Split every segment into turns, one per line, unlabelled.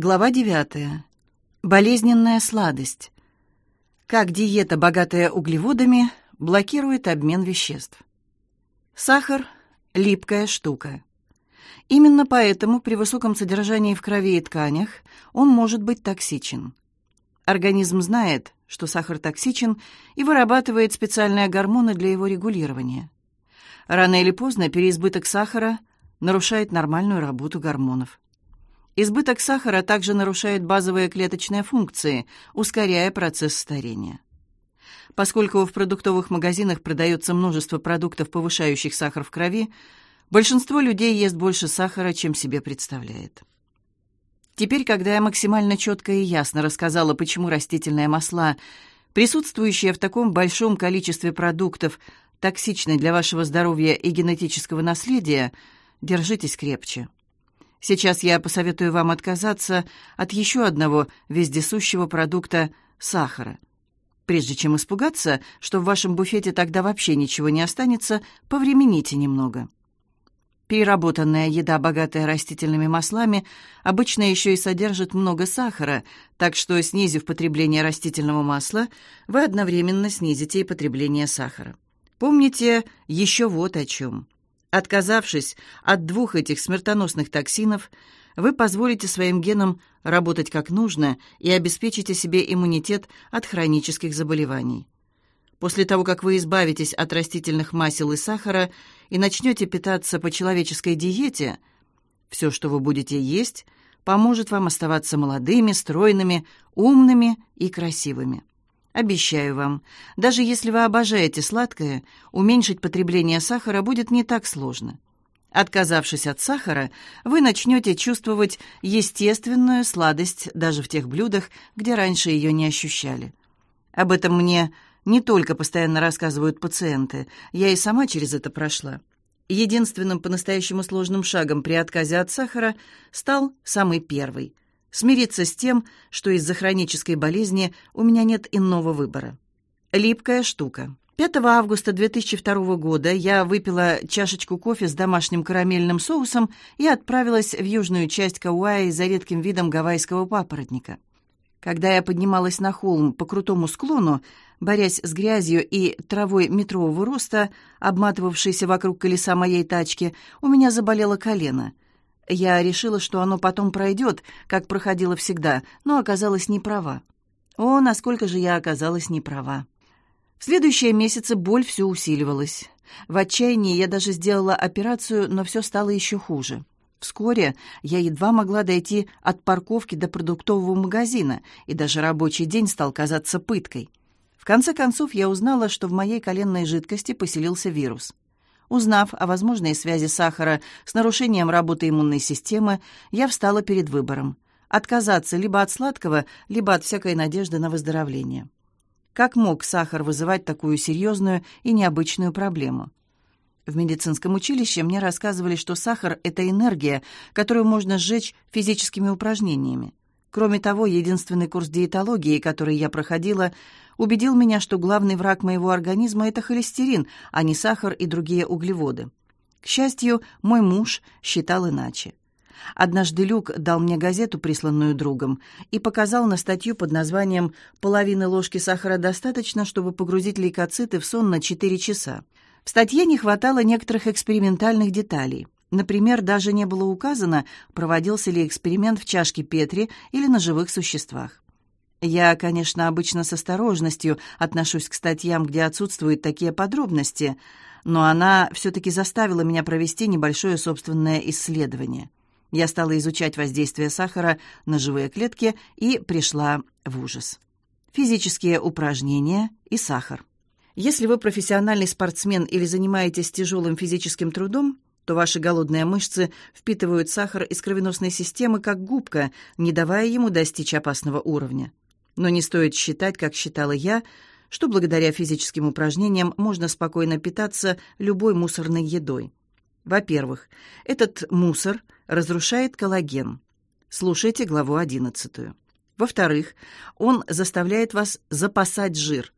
Глава 9. Болезненная сладость. Как диета, богатая углеводами, блокирует обмен веществ. Сахар – липкая штука. Именно поэтому при высоком содержании в крови и тканях он может быть токсичен. Организм знает, что сахар токсичен, и вырабатывает специальные гормоны для его регулирования. Рано или поздно переизбыток сахара нарушает нормальную работу гормонов. Избыток сахара также нарушает базовые клеточные функции, ускоряя процесс старения. Поскольку в продуктовых магазинах продается множество продуктов, повышающих сахар в крови, большинство людей ест больше сахара, чем себе представляет. Теперь, когда я максимально четко и ясно рассказала, почему растительные масла, присутствующие в таком большом количестве продуктов, токсичны для вашего здоровья и генетического наследия, держитесь крепче. Сейчас я посоветую вам отказаться от еще одного вездесущего продукта – сахара. Прежде чем испугаться, что в вашем буфете тогда вообще ничего не останется, повремените немного. Переработанная еда, богатая растительными маслами, обычно еще и содержит много сахара, так что, снизив потребление растительного масла, вы одновременно снизите и потребление сахара. Помните еще вот о чем – Отказавшись от двух этих смертоносных токсинов, вы позволите своим генам работать как нужно и обеспечите себе иммунитет от хронических заболеваний. После того, как вы избавитесь от растительных масел и сахара и начнете питаться по человеческой диете, все, что вы будете есть, поможет вам оставаться молодыми, стройными, умными и красивыми. Обещаю вам, даже если вы обожаете сладкое, уменьшить потребление сахара будет не так сложно. Отказавшись от сахара, вы начнете чувствовать естественную сладость даже в тех блюдах, где раньше ее не ощущали. Об этом мне не только постоянно рассказывают пациенты, я и сама через это прошла. Единственным по-настоящему сложным шагом при отказе от сахара стал самый первый – Смириться с тем, что из-за хронической болезни у меня нет иного выбора. Липкая штука. 5 августа 2002 года я выпила чашечку кофе с домашним карамельным соусом и отправилась в южную часть Кауаи за редким видом гавайского папоротника. Когда я поднималась на холм по крутому склону, борясь с грязью и травой метрового роста, обматывавшейся вокруг колеса моей тачки, у меня заболело колено — я решила, что оно потом пройдет, как проходило всегда, но оказалась не права. О, насколько же я оказалась не права. В следующие месяцы боль все усиливалась. В отчаянии я даже сделала операцию, но все стало еще хуже. Вскоре я едва могла дойти от парковки до продуктового магазина, и даже рабочий день стал казаться пыткой. В конце концов я узнала, что в моей коленной жидкости поселился вирус. Узнав о возможной связи сахара с нарушением работы иммунной системы, я встала перед выбором – отказаться либо от сладкого, либо от всякой надежды на выздоровление. Как мог сахар вызывать такую серьезную и необычную проблему? В медицинском училище мне рассказывали, что сахар – это энергия, которую можно сжечь физическими упражнениями. Кроме того, единственный курс диетологии, который я проходила, убедил меня, что главный враг моего организма – это холестерин, а не сахар и другие углеводы. К счастью, мой муж считал иначе. Однажды Люк дал мне газету, присланную другом, и показал на статью под названием «Половины ложки сахара достаточно, чтобы погрузить лейкоциты в сон на 4 часа». В статье не хватало некоторых экспериментальных деталей. Например, даже не было указано, проводился ли эксперимент в чашке Петри или на живых существах. Я, конечно, обычно с осторожностью отношусь к статьям, где отсутствуют такие подробности, но она все-таки заставила меня провести небольшое собственное исследование. Я стала изучать воздействие сахара на живые клетки и пришла в ужас. Физические упражнения и сахар. Если вы профессиональный спортсмен или занимаетесь тяжелым физическим трудом, то ваши голодные мышцы впитывают сахар из кровеносной системы как губка, не давая ему достичь опасного уровня. Но не стоит считать, как считала я, что благодаря физическим упражнениям можно спокойно питаться любой мусорной едой. Во-первых, этот мусор разрушает коллаген. Слушайте главу 11. Во-вторых, он заставляет вас запасать жир.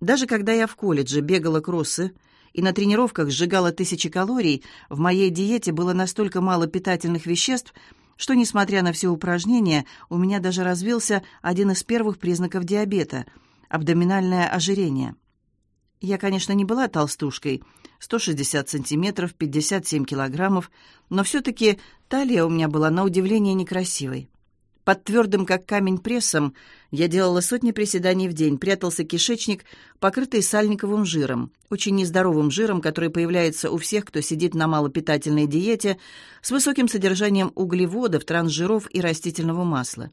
Даже когда я в колледже бегала кроссы и на тренировках сжигала тысячи калорий, в моей диете было настолько мало питательных веществ, что, несмотря на все упражнения, у меня даже развился один из первых признаков диабета – абдоминальное ожирение. Я, конечно, не была толстушкой, 160 сантиметров, 57 килограммов, но все-таки талия у меня была на удивление некрасивой. Под твердым, как камень, прессом я делала сотни приседаний в день, прятался кишечник, покрытый сальниковым жиром, очень нездоровым жиром, который появляется у всех, кто сидит на малопитательной диете, с высоким содержанием углеводов, трансжиров и растительного масла.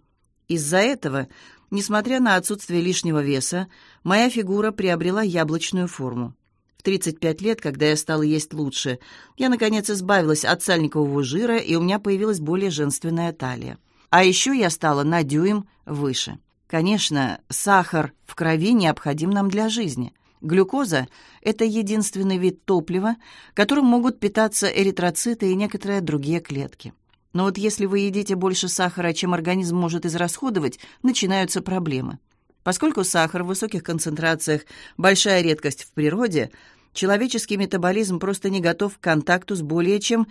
Из-за этого, несмотря на отсутствие лишнего веса, моя фигура приобрела яблочную форму. В 35 лет, когда я стала есть лучше, я, наконец, избавилась от сальникового жира, и у меня появилась более женственная талия. А еще я стала на дюйм выше. Конечно, сахар в крови необходим нам для жизни. Глюкоза – это единственный вид топлива, которым могут питаться эритроциты и некоторые другие клетки. Но вот если вы едите больше сахара, чем организм может израсходовать, начинаются проблемы. Поскольку сахар в высоких концентрациях – большая редкость в природе, человеческий метаболизм просто не готов к контакту с более чем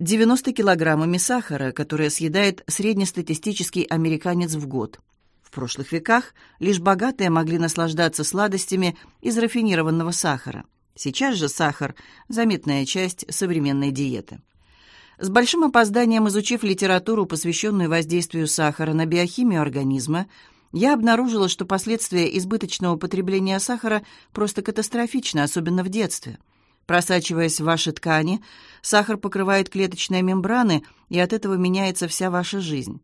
90 килограммами сахара, которые съедает среднестатистический американец в год. В прошлых веках лишь богатые могли наслаждаться сладостями из рафинированного сахара. Сейчас же сахар – заметная часть современной диеты. С большим опозданием изучив литературу, посвященную воздействию сахара на биохимию организма, я обнаружила, что последствия избыточного потребления сахара просто катастрофичны, особенно в детстве – Просачиваясь в ваши ткани, сахар покрывает клеточные мембраны, и от этого меняется вся ваша жизнь.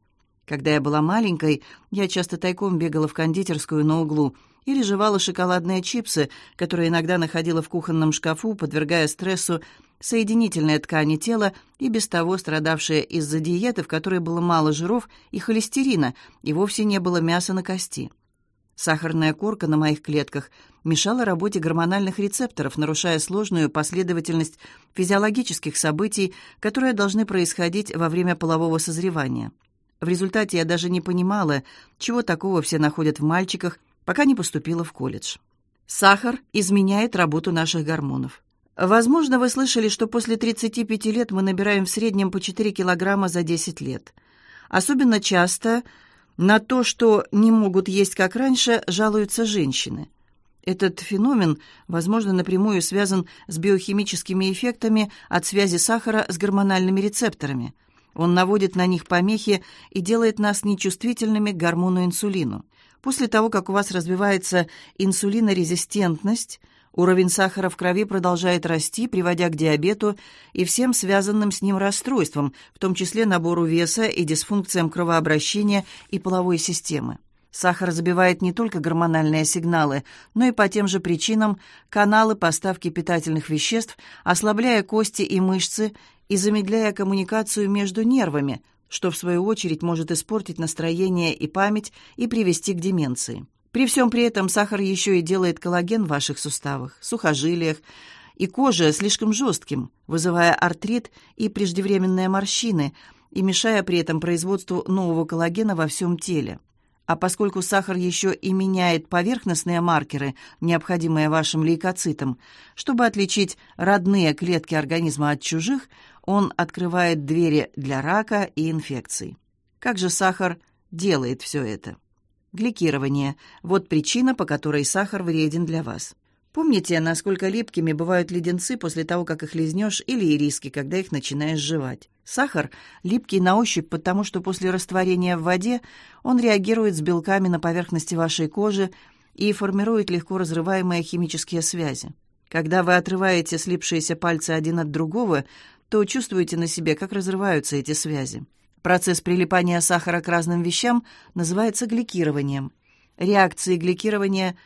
Когда я была маленькой, я часто тайком бегала в кондитерскую на углу или жевала шоколадные чипсы, которые иногда находила в кухонном шкафу, подвергая стрессу соединительные ткани тела и без того страдавшие из-за диеты, в которой было мало жиров и холестерина, и вовсе не было мяса на кости. Сахарная корка на моих клетках мешала работе гормональных рецепторов, нарушая сложную последовательность физиологических событий, которые должны происходить во время полового созревания. В результате я даже не понимала, чего такого все находят в мальчиках, пока не поступила в колледж. Сахар изменяет работу наших гормонов. Возможно, вы слышали, что после 35 лет мы набираем в среднем по 4 килограмма за 10 лет. Особенно часто на то, что не могут есть как раньше, жалуются женщины. Этот феномен, возможно, напрямую связан с биохимическими эффектами от связи сахара с гормональными рецепторами. Он наводит на них помехи и делает нас нечувствительными к гормону инсулину. После того, как у вас развивается инсулинорезистентность – Уровень сахара в крови продолжает расти, приводя к диабету и всем связанным с ним расстройствам, в том числе набору веса и дисфункциям кровообращения и половой системы. Сахар забивает не только гормональные сигналы, но и по тем же причинам каналы поставки питательных веществ, ослабляя кости и мышцы и замедляя коммуникацию между нервами, что в свою очередь может испортить настроение и память и привести к деменции. При всем при этом сахар еще и делает коллаген в ваших суставах, сухожилиях и коже слишком жестким, вызывая артрит и преждевременные морщины и мешая при этом производству нового коллагена во всем теле. А поскольку сахар еще и меняет поверхностные маркеры, необходимые вашим лейкоцитам, чтобы отличить родные клетки организма от чужих, он открывает двери для рака и инфекций. Как же сахар делает все это? Гликирование – вот причина, по которой сахар вреден для вас. Помните, насколько липкими бывают леденцы после того, как их лизнешь, или ириски, когда их начинаешь жевать? Сахар липкий на ощупь, потому что после растворения в воде он реагирует с белками на поверхности вашей кожи и формирует легко разрываемые химические связи. Когда вы отрываете слипшиеся пальцы один от другого, то чувствуете на себе, как разрываются эти связи. Процесс прилипания сахара к разным вещам называется гликированием. Реакции гликирования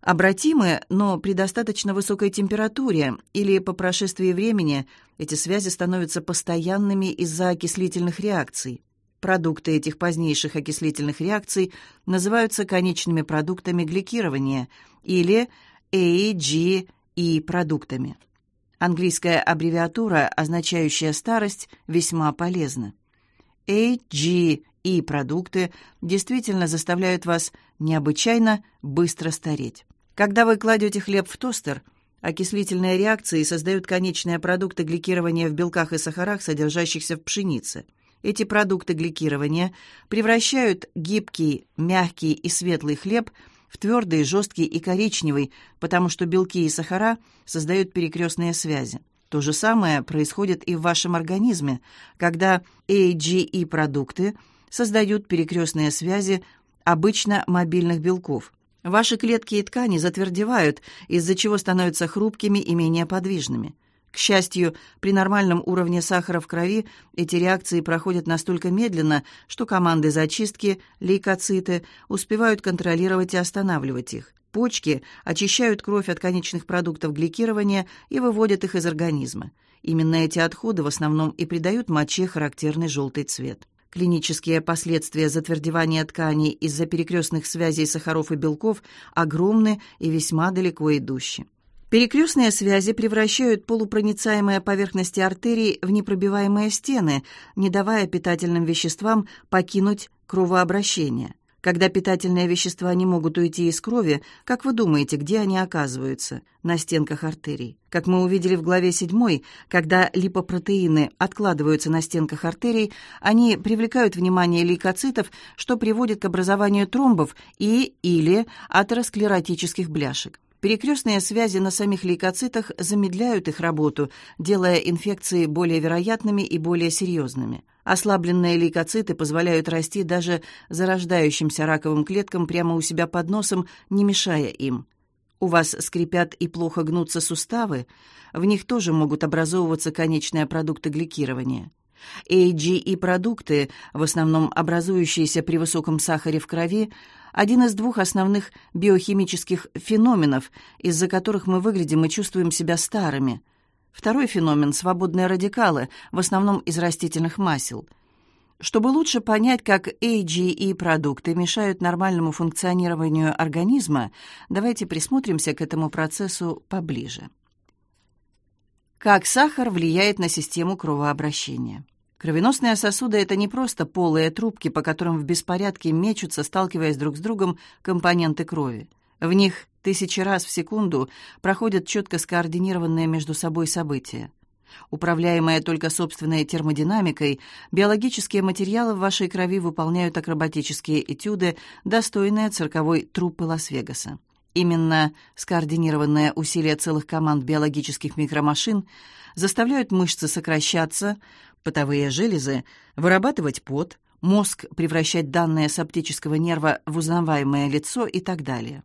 обратимы, но при достаточно высокой температуре или по прошествии времени эти связи становятся постоянными из-за окислительных реакций. Продукты этих позднейших окислительных реакций называются конечными продуктами гликирования или AGE продуктами. Английская аббревиатура, означающая старость, весьма полезна. AGE продукты действительно заставляют вас необычайно быстро стареть. Когда вы кладете хлеб в тостер, окислительные реакции создают конечные продукты гликирования в белках и сахарах, содержащихся в пшенице. Эти продукты гликирования превращают гибкий, мягкий и светлый хлеб в твердый, жесткий и коричневый, потому что белки и сахара создают перекрестные связи. То же самое происходит и в вашем организме, когда AGE-продукты создают перекрестные связи обычно мобильных белков. Ваши клетки и ткани затвердевают, из-за чего становятся хрупкими и менее подвижными. К счастью, при нормальном уровне сахара в крови эти реакции проходят настолько медленно, что команды зачистки, лейкоциты, успевают контролировать и останавливать их. Почки очищают кровь от конечных продуктов гликирования и выводят их из организма. Именно эти отходы в основном и придают моче характерный желтый цвет. Клинические последствия затвердевания тканей из-за перекрестных связей сахаров и белков огромны и весьма далеко идущие. Перекрестные связи превращают полупроницаемые поверхности артерий в непробиваемые стены, не давая питательным веществам покинуть кровообращение. Когда питательные вещества не могут уйти из крови, как вы думаете, где они оказываются? На стенках артерий. Как мы увидели в главе 7, когда липопротеины откладываются на стенках артерий, они привлекают внимание лейкоцитов, что приводит к образованию тромбов и или атеросклеротических бляшек. Перекрестные связи на самих лейкоцитах замедляют их работу, делая инфекции более вероятными и более серьезными. Ослабленные лейкоциты позволяют расти даже зарождающимся раковым клеткам прямо у себя под носом, не мешая им. У вас скрипят и плохо гнутся суставы, в них тоже могут образовываться конечные продукты гликирования. AGE-продукты, в основном образующиеся при высоком сахаре в крови, один из двух основных биохимических феноменов, из-за которых мы выглядим и чувствуем себя старыми. Второй феномен – свободные радикалы, в основном из растительных масел. Чтобы лучше понять, как AGE-продукты мешают нормальному функционированию организма, давайте присмотримся к этому процессу поближе. Как сахар влияет на систему кровообращения? Кровеносные сосуды — это не просто полые трубки, по которым в беспорядке мечутся, сталкиваясь друг с другом, компоненты крови. В них тысячи раз в секунду проходят четко скоординированные между собой события. Управляемые только собственной термодинамикой, биологические материалы в вашей крови выполняют акробатические этюды, достойные цирковой труппы Лас-Вегаса. Именно скоординированные усилия целых команд биологических микромашин заставляют мышцы сокращаться, потовые железы вырабатывать пот, мозг превращать данные с оптического нерва в узнаваемое лицо и так далее.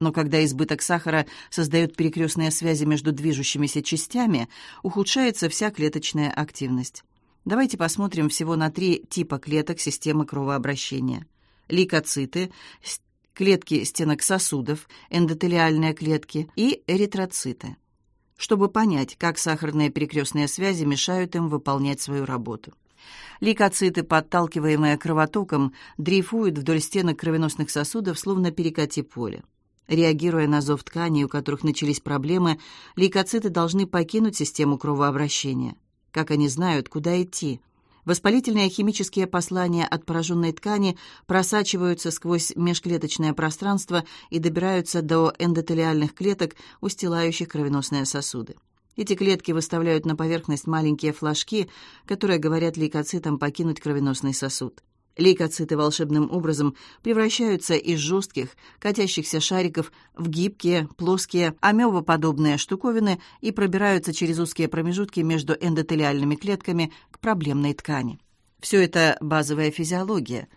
Но когда избыток сахара создает перекрестные связи между движущимися частями, ухудшается вся клеточная активность. Давайте посмотрим всего на три типа клеток системы кровообращения. Лейкоциты, клетки стенок сосудов, эндотелиальные клетки и эритроциты чтобы понять, как сахарные перекрестные связи мешают им выполнять свою работу. Лейкоциты, подталкиваемые кровотоком, дрейфуют вдоль стенок кровеносных сосудов, словно перекати поле. Реагируя на зов тканей, у которых начались проблемы, лейкоциты должны покинуть систему кровообращения. Как они знают, куда идти? Воспалительные химические послания от пораженной ткани просачиваются сквозь межклеточное пространство и добираются до эндотелиальных клеток, устилающих кровеносные сосуды. Эти клетки выставляют на поверхность маленькие флажки, которые говорят лейкоцитам покинуть кровеносный сосуд. Лейкоциты волшебным образом превращаются из жестких, катящихся шариков в гибкие, плоские, амебоподобные штуковины и пробираются через узкие промежутки между эндотелиальными клетками к проблемной ткани. Все это базовая физиология.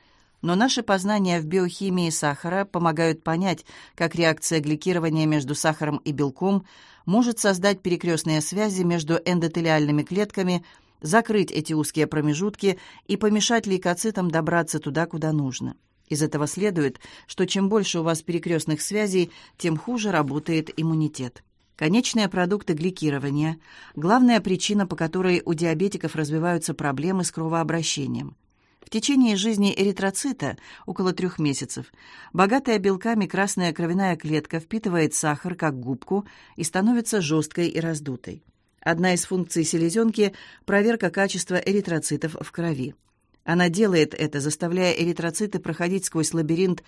Но наши познания в биохимии сахара помогают понять, как реакция гликирования между сахаром и белком может создать перекрестные связи между эндотелиальными клетками – закрыть эти узкие промежутки и помешать лейкоцитам добраться туда, куда нужно. Из этого следует, что чем больше у вас перекрестных связей, тем хуже работает иммунитет. Конечные продукты гликирования – главная причина, по которой у диабетиков развиваются проблемы с кровообращением. В течение жизни эритроцита, около трех месяцев, богатая белками красная кровяная клетка впитывает сахар как губку и становится жесткой и раздутой. Одна из функций селезенки – проверка качества эритроцитов в крови. Она делает это, заставляя эритроциты проходить сквозь лабиринт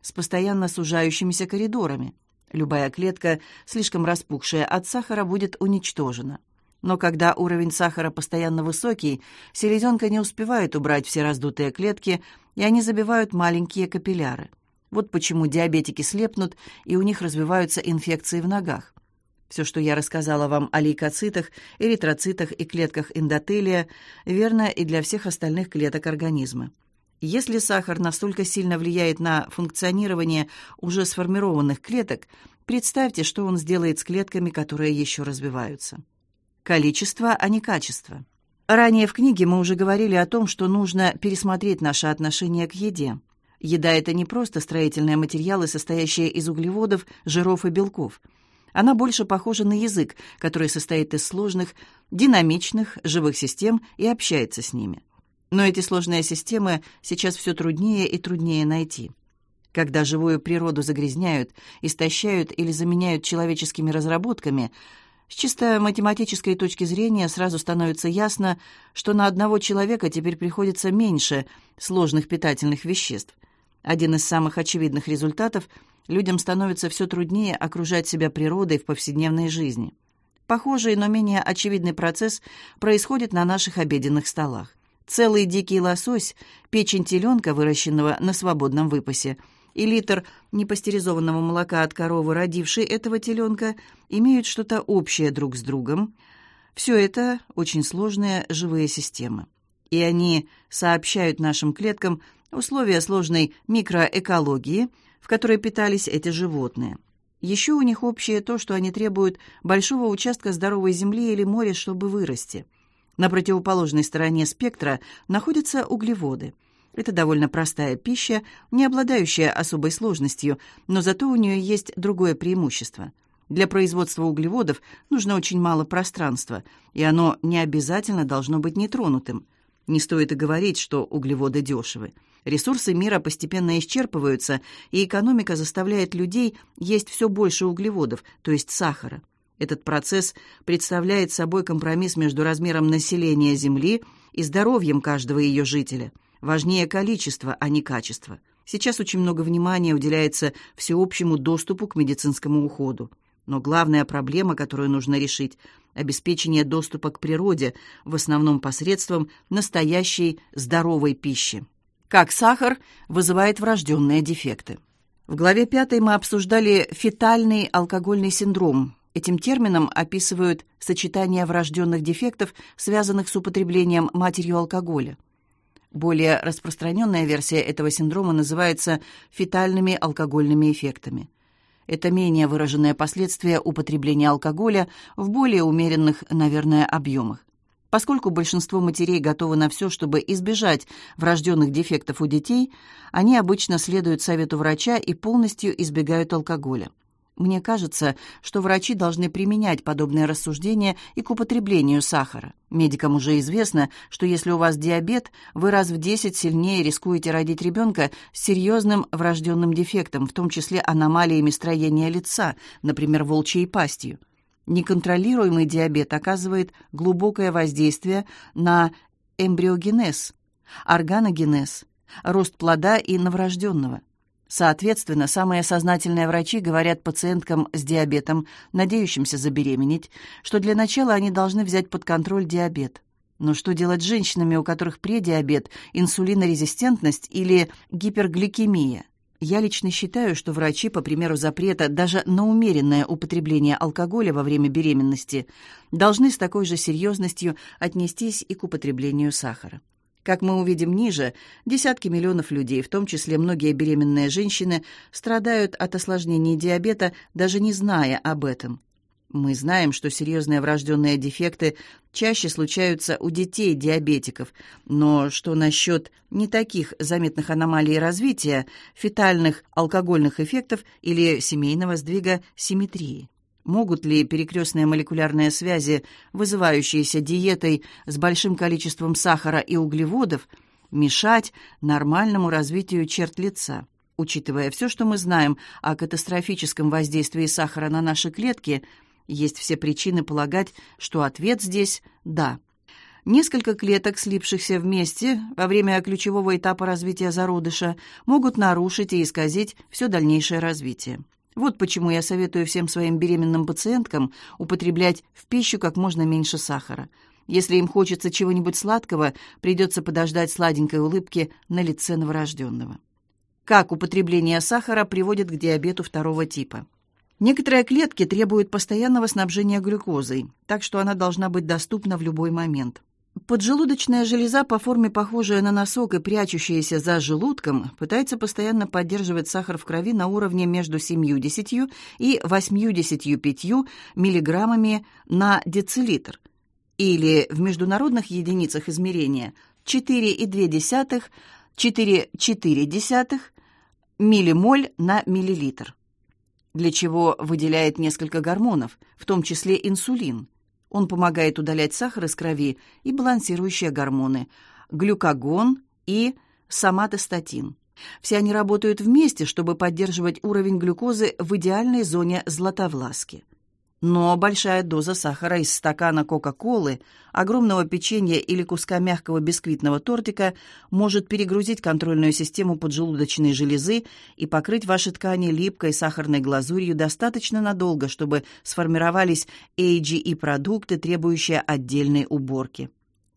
с постоянно сужающимися коридорами. Любая клетка, слишком распухшая от сахара, будет уничтожена. Но когда уровень сахара постоянно высокий, селезенка не успевает убрать все раздутые клетки, и они забивают маленькие капилляры. Вот почему диабетики слепнут, и у них развиваются инфекции в ногах. Все, что я рассказала вам о лейкоцитах, эритроцитах и клетках эндотелия, верно и для всех остальных клеток организма. Если сахар настолько сильно влияет на функционирование уже сформированных клеток, представьте, что он сделает с клетками, которые еще развиваются. Количество, а не качество. Ранее в книге мы уже говорили о том, что нужно пересмотреть наше отношение к еде. Еда – это не просто строительные материалы, состоящие из углеводов, жиров и белков – она больше похожа на язык, который состоит из сложных, динамичных, живых систем и общается с ними. Но эти сложные системы сейчас все труднее и труднее найти. Когда живую природу загрязняют, истощают или заменяют человеческими разработками, с чисто математической точки зрения сразу становится ясно, что на одного человека теперь приходится меньше сложных питательных веществ. Один из самых очевидных результатов – людям становится все труднее окружать себя природой в повседневной жизни. Похожий, но менее очевидный процесс происходит на наших обеденных столах. Целый дикий лосось, печень теленка, выращенного на свободном выпасе, и литр непастеризованного молока от коровы, родившей этого теленка, имеют что-то общее друг с другом. Все это очень сложные живые системы. И они сообщают нашим клеткам условия сложной микроэкологии – в которой питались эти животные. Еще у них общее то, что они требуют большого участка здоровой земли или моря, чтобы вырасти. На противоположной стороне спектра находятся углеводы. Это довольно простая пища, не обладающая особой сложностью, но зато у нее есть другое преимущество. Для производства углеводов нужно очень мало пространства, и оно не обязательно должно быть нетронутым. Не стоит и говорить, что углеводы дешевы. Ресурсы мира постепенно исчерпываются, и экономика заставляет людей есть все больше углеводов, то есть сахара. Этот процесс представляет собой компромисс между размером населения Земли и здоровьем каждого ее жителя. Важнее количество, а не качество. Сейчас очень много внимания уделяется всеобщему доступу к медицинскому уходу. Но главная проблема, которую нужно решить – обеспечение доступа к природе, в основном посредством настоящей здоровой пищи как сахар вызывает врожденные дефекты. В главе 5 мы обсуждали фетальный алкогольный синдром. Этим термином описывают сочетание врожденных дефектов, связанных с употреблением матерью алкоголя. Более распространенная версия этого синдрома называется фетальными алкогольными эффектами. Это менее выраженное последствие употребления алкоголя в более умеренных, наверное, объемах. Поскольку большинство матерей готовы на все, чтобы избежать врожденных дефектов у детей, они обычно следуют совету врача и полностью избегают алкоголя. Мне кажется, что врачи должны применять подобные рассуждения и к употреблению сахара. Медикам уже известно, что если у вас диабет, вы раз в 10 сильнее рискуете родить ребенка с серьезным врожденным дефектом, в том числе аномалиями строения лица, например, волчьей пастью. Неконтролируемый диабет оказывает глубокое воздействие на эмбриогенез, органогенез, рост плода и новорожденного. Соответственно, самые сознательные врачи говорят пациенткам с диабетом, надеющимся забеременеть, что для начала они должны взять под контроль диабет. Но что делать с женщинами, у которых предиабет, инсулинорезистентность или гипергликемия? Я лично считаю, что врачи, по примеру запрета даже на умеренное употребление алкоголя во время беременности, должны с такой же серьезностью отнестись и к употреблению сахара. Как мы увидим ниже, десятки миллионов людей, в том числе многие беременные женщины, страдают от осложнений диабета, даже не зная об этом. Мы знаем, что серьезные врожденные дефекты чаще случаются у детей-диабетиков, но что насчет не таких заметных аномалий развития, фетальных алкогольных эффектов или семейного сдвига симметрии? Могут ли перекрестные молекулярные связи, вызывающиеся диетой с большим количеством сахара и углеводов, мешать нормальному развитию черт лица? Учитывая все, что мы знаем о катастрофическом воздействии сахара на наши клетки – есть все причины полагать, что ответ здесь «да». Несколько клеток, слипшихся вместе во время ключевого этапа развития зародыша, могут нарушить и исказить все дальнейшее развитие. Вот почему я советую всем своим беременным пациенткам употреблять в пищу как можно меньше сахара. Если им хочется чего-нибудь сладкого, придется подождать сладенькой улыбки на лице новорожденного. Как употребление сахара приводит к диабету второго типа? Некоторые клетки требуют постоянного снабжения глюкозой, так что она должна быть доступна в любой момент. Поджелудочная железа, по форме похожая на носок и прячущаяся за желудком, пытается постоянно поддерживать сахар в крови на уровне между 70 и 85 миллиграммами на децилитр, или в международных единицах измерения 4,2-4,4 миллимоль на миллилитр, для чего выделяет несколько гормонов, в том числе инсулин – он помогает удалять сахар из крови и балансирующие гормоны – глюкагон и соматостатин. Все они работают вместе, чтобы поддерживать уровень глюкозы в идеальной зоне златовласки. Но большая доза сахара из стакана Кока-Колы, огромного печенья или куска мягкого бисквитного тортика может перегрузить контрольную систему поджелудочной железы и покрыть ваши ткани липкой сахарной глазурью достаточно надолго, чтобы сформировались AGE-продукты, требующие отдельной уборки.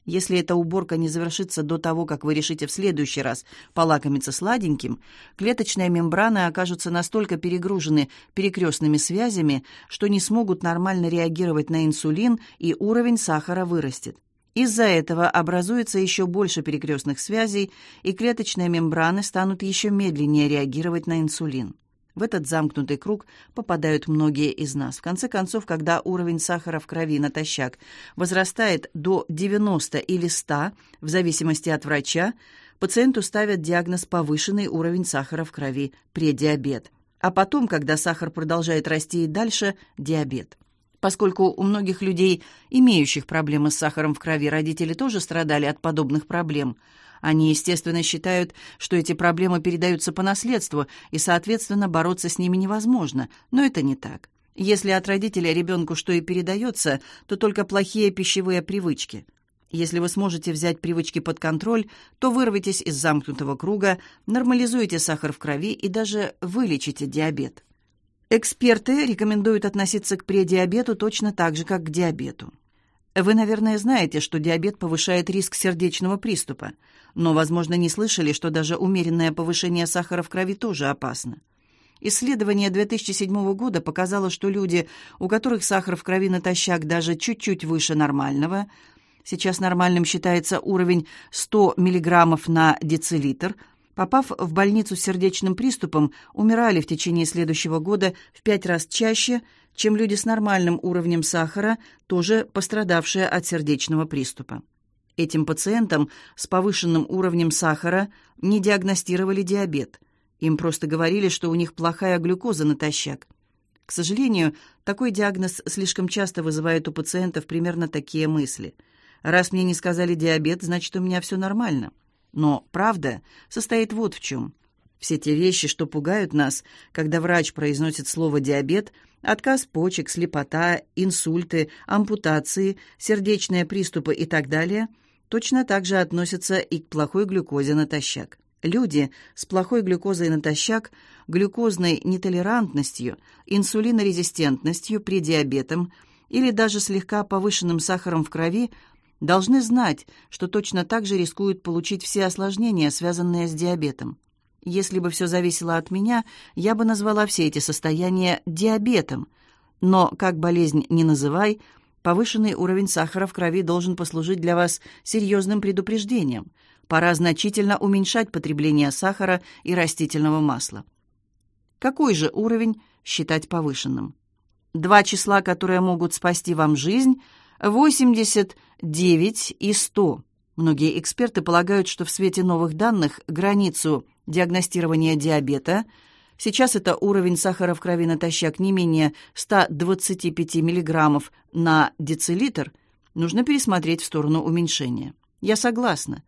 Если эта уборка не завершится до того, как вы решите в следующий раз полакомиться сладеньким, клеточные мембраны окажутся настолько перегружены перекрестными связями, что не смогут нормально реагировать на инсулин, и уровень сахара вырастет. Из-за этого образуется еще больше перекрестных связей, и клеточные мембраны станут еще медленнее реагировать на инсулин. В этот замкнутый круг попадают многие из нас. В конце концов, когда уровень сахара в крови натощак возрастает до 90 или 100, в зависимости от врача, пациенту ставят диагноз повышенный уровень сахара в крови, предиабет. А потом, когда сахар продолжает расти и дальше, диабет. Поскольку у многих людей, имеющих проблемы с сахаром в крови, родители тоже страдали от подобных проблем – они, естественно, считают, что эти проблемы передаются по наследству, и, соответственно, бороться с ними невозможно. Но это не так. Если от родителя ребенку что и передается, то только плохие пищевые привычки. Если вы сможете взять привычки под контроль, то вырветесь из замкнутого круга, нормализуете сахар в крови и даже вылечите диабет. Эксперты рекомендуют относиться к предиабету точно так же, как к диабету. Вы, наверное, знаете, что диабет повышает риск сердечного приступа, но, возможно, не слышали, что даже умеренное повышение сахара в крови тоже опасно. Исследование 2007 года показало, что люди, у которых сахар в крови натощак даже чуть-чуть выше нормального, сейчас нормальным считается уровень 100 мг на децилитр, попав в больницу с сердечным приступом, умирали в течение следующего года в пять раз чаще – чем люди с нормальным уровнем сахара, тоже пострадавшие от сердечного приступа. Этим пациентам с повышенным уровнем сахара не диагностировали диабет. Им просто говорили, что у них плохая глюкоза натощак. К сожалению, такой диагноз слишком часто вызывает у пациентов примерно такие мысли. Раз мне не сказали диабет, значит, у меня все нормально. Но правда состоит вот в чем. Все те вещи, что пугают нас, когда врач произносит слово «диабет», Отказ почек, слепота, инсульты, ампутации, сердечные приступы и так далее точно так же относятся и к плохой глюкозе натощак. Люди с плохой глюкозой натощак, глюкозной нетолерантностью, инсулинорезистентностью, предиабетом или даже слегка повышенным сахаром в крови должны знать, что точно так же рискуют получить все осложнения, связанные с диабетом. Если бы все зависело от меня, я бы назвала все эти состояния диабетом. Но, как болезнь не называй, повышенный уровень сахара в крови должен послужить для вас серьезным предупреждением. Пора значительно уменьшать потребление сахара и растительного масла. Какой же уровень считать повышенным? Два числа, которые могут спасти вам жизнь – 89 и 100. Многие эксперты полагают, что в свете новых данных границу диагностирования диабета, сейчас это уровень сахара в крови натощак не менее 125 мг на децилитр, нужно пересмотреть в сторону уменьшения. Я согласна.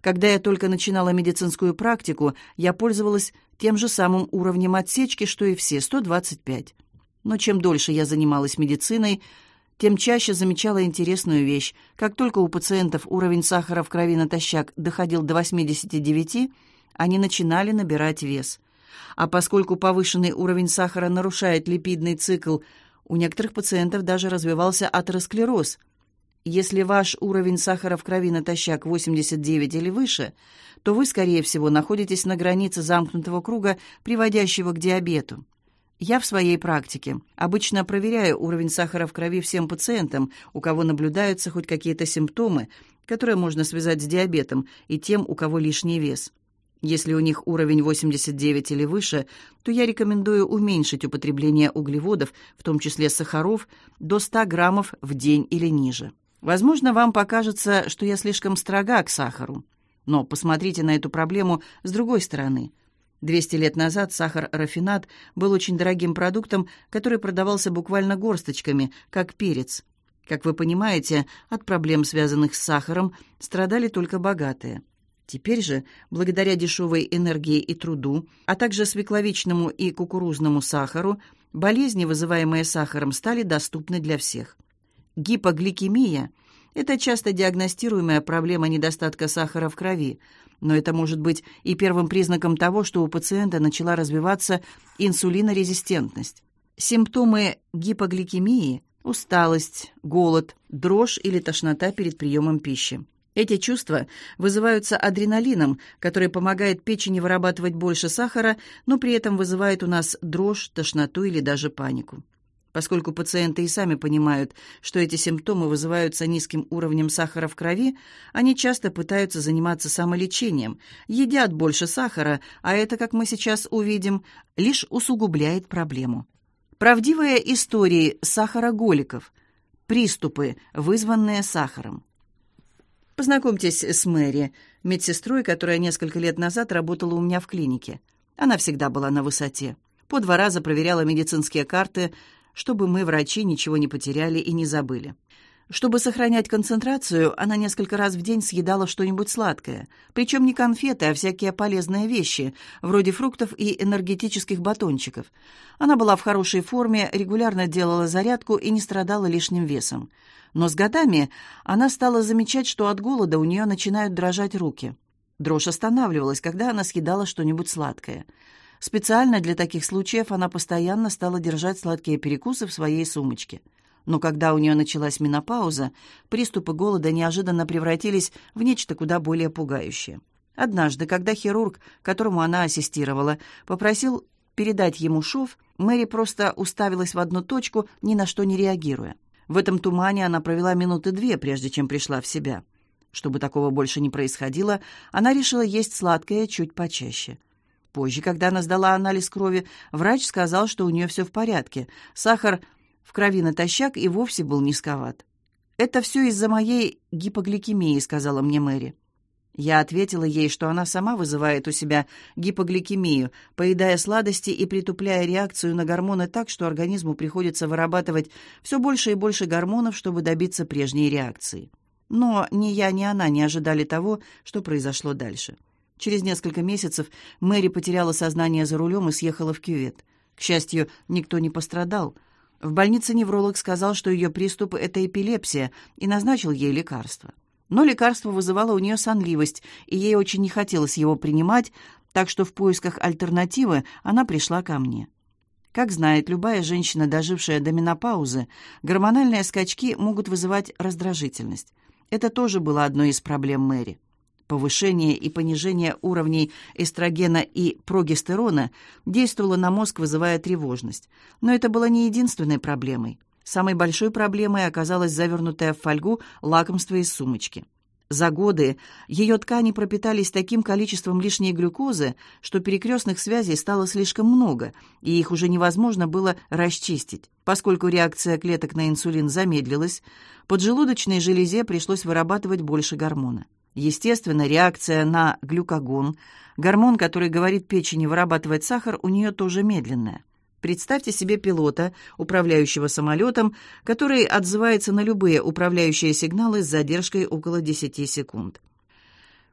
Когда я только начинала медицинскую практику, я пользовалась тем же самым уровнем отсечки, что и все, 125. Но чем дольше я занималась медициной, тем чаще замечала интересную вещь. Как только у пациентов уровень сахара в крови натощак доходил до 89, они начинали набирать вес. А поскольку повышенный уровень сахара нарушает липидный цикл, у некоторых пациентов даже развивался атеросклероз. Если ваш уровень сахара в крови натощак 89 или выше, то вы, скорее всего, находитесь на границе замкнутого круга, приводящего к диабету. Я в своей практике обычно проверяю уровень сахара в крови всем пациентам, у кого наблюдаются хоть какие-то симптомы, которые можно связать с диабетом, и тем, у кого лишний вес. Если у них уровень 89 или выше, то я рекомендую уменьшить употребление углеводов, в том числе сахаров, до 100 граммов в день или ниже. Возможно, вам покажется, что я слишком строга к сахару. Но посмотрите на эту проблему с другой стороны – 200 лет назад сахар-рафинат был очень дорогим продуктом, который продавался буквально горсточками, как перец. Как вы понимаете, от проблем, связанных с сахаром, страдали только богатые. Теперь же, благодаря дешевой энергии и труду, а также свекловичному и кукурузному сахару, болезни, вызываемые сахаром, стали доступны для всех. Гипогликемия – это часто диагностируемая проблема недостатка сахара в крови – но это может быть и первым признаком того, что у пациента начала развиваться инсулинорезистентность. Симптомы гипогликемии – усталость, голод, дрожь или тошнота перед приемом пищи. Эти чувства вызываются адреналином, который помогает печени вырабатывать больше сахара, но при этом вызывает у нас дрожь, тошноту или даже панику. Поскольку пациенты и сами понимают, что эти симптомы вызываются низким уровнем сахара в крови, они часто пытаются заниматься самолечением, едят больше сахара, а это, как мы сейчас увидим, лишь усугубляет проблему. Правдивые истории сахароголиков. Приступы, вызванные сахаром. Познакомьтесь с Мэри, медсестрой, которая несколько лет назад работала у меня в клинике. Она всегда была на высоте. По два раза проверяла медицинские карты, чтобы мы, врачи, ничего не потеряли и не забыли. Чтобы сохранять концентрацию, она несколько раз в день съедала что-нибудь сладкое, причем не конфеты, а всякие полезные вещи, вроде фруктов и энергетических батончиков. Она была в хорошей форме, регулярно делала зарядку и не страдала лишним весом. Но с годами она стала замечать, что от голода у нее начинают дрожать руки. Дрожь останавливалась, когда она съедала что-нибудь сладкое – Специально для таких случаев она постоянно стала держать сладкие перекусы в своей сумочке. Но когда у нее началась менопауза, приступы голода неожиданно превратились в нечто куда более пугающее. Однажды, когда хирург, которому она ассистировала, попросил передать ему шов, Мэри просто уставилась в одну точку, ни на что не реагируя. В этом тумане она провела минуты две, прежде чем пришла в себя. Чтобы такого больше не происходило, она решила есть сладкое чуть почаще. Позже, когда она сдала анализ крови, врач сказал, что у нее все в порядке. Сахар в крови натощак и вовсе был низковат. «Это все из-за моей гипогликемии», — сказала мне Мэри. Я ответила ей, что она сама вызывает у себя гипогликемию, поедая сладости и притупляя реакцию на гормоны так, что организму приходится вырабатывать все больше и больше гормонов, чтобы добиться прежней реакции. Но ни я, ни она не ожидали того, что произошло дальше. Через несколько месяцев Мэри потеряла сознание за рулем и съехала в кювет. К счастью, никто не пострадал. В больнице невролог сказал, что ее приступ — это эпилепсия, и назначил ей лекарство. Но лекарство вызывало у нее сонливость, и ей очень не хотелось его принимать, так что в поисках альтернативы она пришла ко мне. Как знает любая женщина, дожившая до менопаузы, гормональные скачки могут вызывать раздражительность. Это тоже было одной из проблем Мэри. Повышение и понижение уровней эстрогена и прогестерона действовало на мозг, вызывая тревожность. Но это было не единственной проблемой. Самой большой проблемой оказалась завернутая в фольгу лакомство из сумочки. За годы ее ткани пропитались таким количеством лишней глюкозы, что перекрестных связей стало слишком много, и их уже невозможно было расчистить. Поскольку реакция клеток на инсулин замедлилась, поджелудочной железе пришлось вырабатывать больше гормона. Естественно, реакция на глюкагон, гормон, который говорит печени вырабатывать сахар, у нее тоже медленная. Представьте себе пилота, управляющего самолетом, который отзывается на любые управляющие сигналы с задержкой около 10 секунд.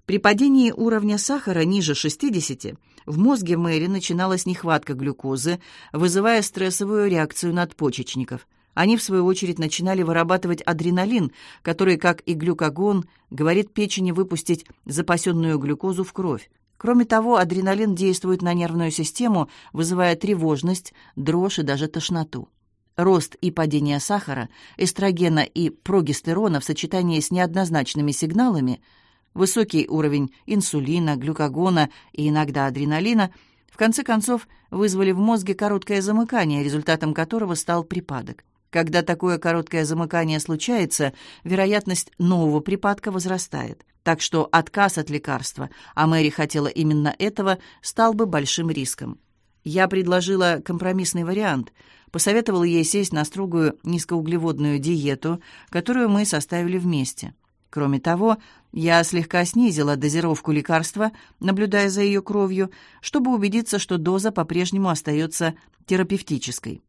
При падении уровня сахара ниже 60 в мозге Мэри начиналась нехватка глюкозы, вызывая стрессовую реакцию надпочечников – они, в свою очередь, начинали вырабатывать адреналин, который, как и глюкагон, говорит печени выпустить запасенную глюкозу в кровь. Кроме того, адреналин действует на нервную систему, вызывая тревожность, дрожь и даже тошноту. Рост и падение сахара, эстрогена и прогестерона в сочетании с неоднозначными сигналами, высокий уровень инсулина, глюкагона и иногда адреналина в конце концов вызвали в мозге короткое замыкание, результатом которого стал припадок. Когда такое короткое замыкание случается, вероятность нового припадка возрастает. Так что отказ от лекарства, а Мэри хотела именно этого, стал бы большим риском. Я предложила компромиссный вариант – посоветовал ей сесть на строгую низкоуглеводную диету, которую мы составили вместе. Кроме того, я слегка снизила дозировку лекарства, наблюдая за ее кровью, чтобы убедиться, что доза по-прежнему остается терапевтической.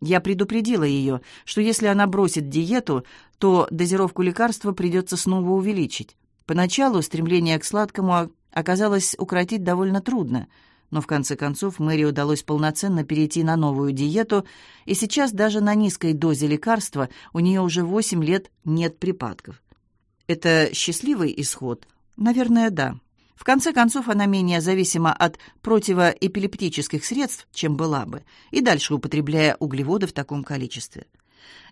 Я предупредила ее, что если она бросит диету, то дозировку лекарства придется снова увеличить. Поначалу стремление к сладкому оказалось укротить довольно трудно — но в конце концов Мэри удалось полноценно перейти на новую диету, и сейчас даже на низкой дозе лекарства у нее уже 8 лет нет припадков. Это счастливый исход? Наверное, да. В конце концов, она менее зависима от противоэпилептических средств, чем была бы, и дальше употребляя углеводы в таком количестве.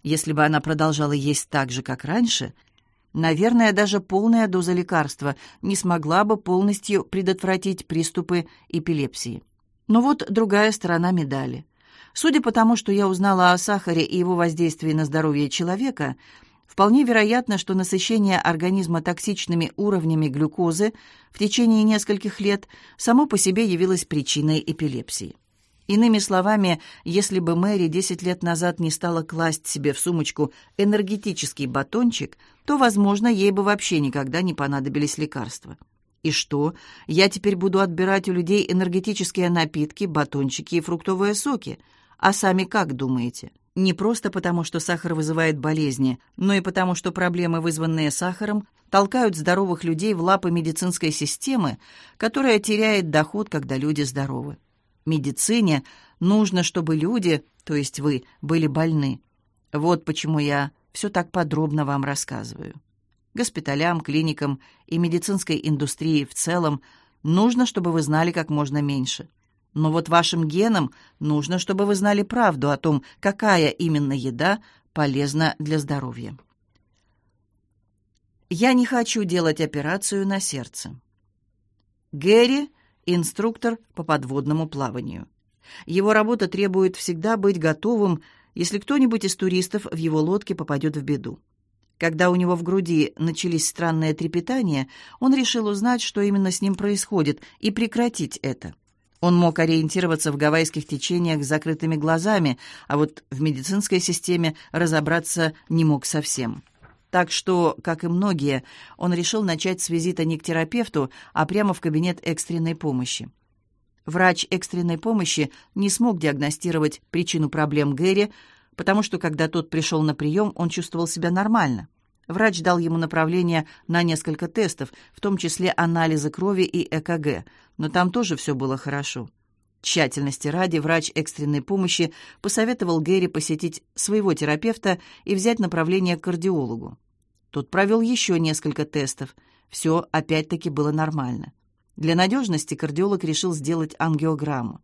Если бы она продолжала есть так же, как раньше – Наверное, даже полная доза лекарства не смогла бы полностью предотвратить приступы эпилепсии. Но вот другая сторона медали. Судя по тому, что я узнала о сахаре и его воздействии на здоровье человека, вполне вероятно, что насыщение организма токсичными уровнями глюкозы в течение нескольких лет само по себе явилось причиной эпилепсии. Иными словами, если бы Мэри 10 лет назад не стала класть себе в сумочку энергетический батончик, то, возможно, ей бы вообще никогда не понадобились лекарства. И что? Я теперь буду отбирать у людей энергетические напитки, батончики и фруктовые соки. А сами как думаете? Не просто потому, что сахар вызывает болезни, но и потому, что проблемы, вызванные сахаром, толкают здоровых людей в лапы медицинской системы, которая теряет доход, когда люди здоровы медицине нужно, чтобы люди, то есть вы, были больны. Вот почему я все так подробно вам рассказываю. Госпиталям, клиникам и медицинской индустрии в целом нужно, чтобы вы знали как можно меньше. Но вот вашим генам нужно, чтобы вы знали правду о том, какая именно еда полезна для здоровья. Я не хочу делать операцию на сердце. Гэри инструктор по подводному плаванию. Его работа требует всегда быть готовым, если кто-нибудь из туристов в его лодке попадет в беду. Когда у него в груди начались странные трепетания, он решил узнать, что именно с ним происходит, и прекратить это. Он мог ориентироваться в гавайских течениях с закрытыми глазами, а вот в медицинской системе разобраться не мог совсем. Так что, как и многие, он решил начать с визита не к терапевту, а прямо в кабинет экстренной помощи. Врач экстренной помощи не смог диагностировать причину проблем Гэри, потому что, когда тот пришел на прием, он чувствовал себя нормально. Врач дал ему направление на несколько тестов, в том числе анализы крови и ЭКГ, но там тоже все было хорошо. Тщательности ради врач экстренной помощи посоветовал Гэри посетить своего терапевта и взять направление к кардиологу. Тот провел еще несколько тестов. Все опять-таки было нормально. Для надежности кардиолог решил сделать ангиограмму.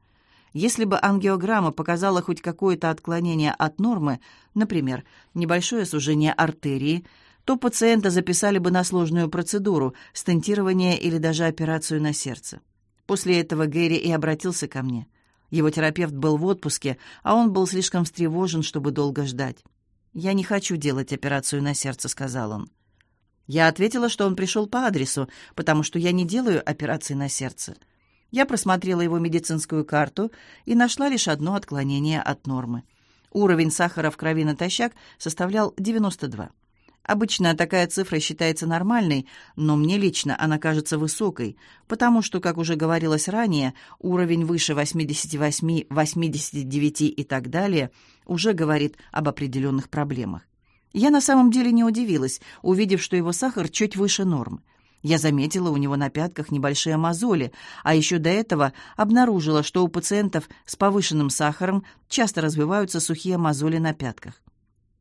Если бы ангиограмма показала хоть какое-то отклонение от нормы, например, небольшое сужение артерии, то пациента записали бы на сложную процедуру – стентирование или даже операцию на сердце. После этого Гэри и обратился ко мне. Его терапевт был в отпуске, а он был слишком встревожен, чтобы долго ждать. «Я не хочу делать операцию на сердце», — сказал он. Я ответила, что он пришел по адресу, потому что я не делаю операции на сердце. Я просмотрела его медицинскую карту и нашла лишь одно отклонение от нормы. Уровень сахара в крови натощак составлял 92. Обычно такая цифра считается нормальной, но мне лично она кажется высокой, потому что, как уже говорилось ранее, уровень выше 88, 89 и так далее уже говорит об определенных проблемах. Я на самом деле не удивилась, увидев, что его сахар чуть выше нормы. Я заметила у него на пятках небольшие мозоли, а еще до этого обнаружила, что у пациентов с повышенным сахаром часто развиваются сухие мозоли на пятках.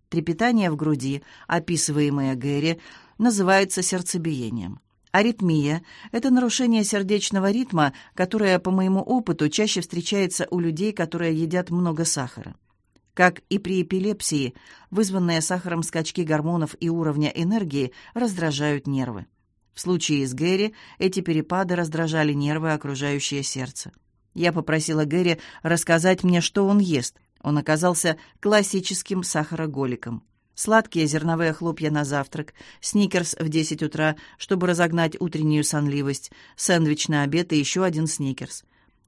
Трепетание в груди, описываемое Гэри, называется сердцебиением. Аритмия – это нарушение сердечного ритма, которое, по моему опыту, чаще встречается у людей, которые едят много сахара. Как и при эпилепсии, вызванные сахаром скачки гормонов и уровня энергии раздражают нервы. В случае с Гэри эти перепады раздражали нервы, окружающее сердце. Я попросила Гэри рассказать мне, что он ест. Он оказался классическим сахароголиком. Сладкие зерновые хлопья на завтрак, сникерс в 10 утра, чтобы разогнать утреннюю сонливость, сэндвич на обед и еще один сникерс.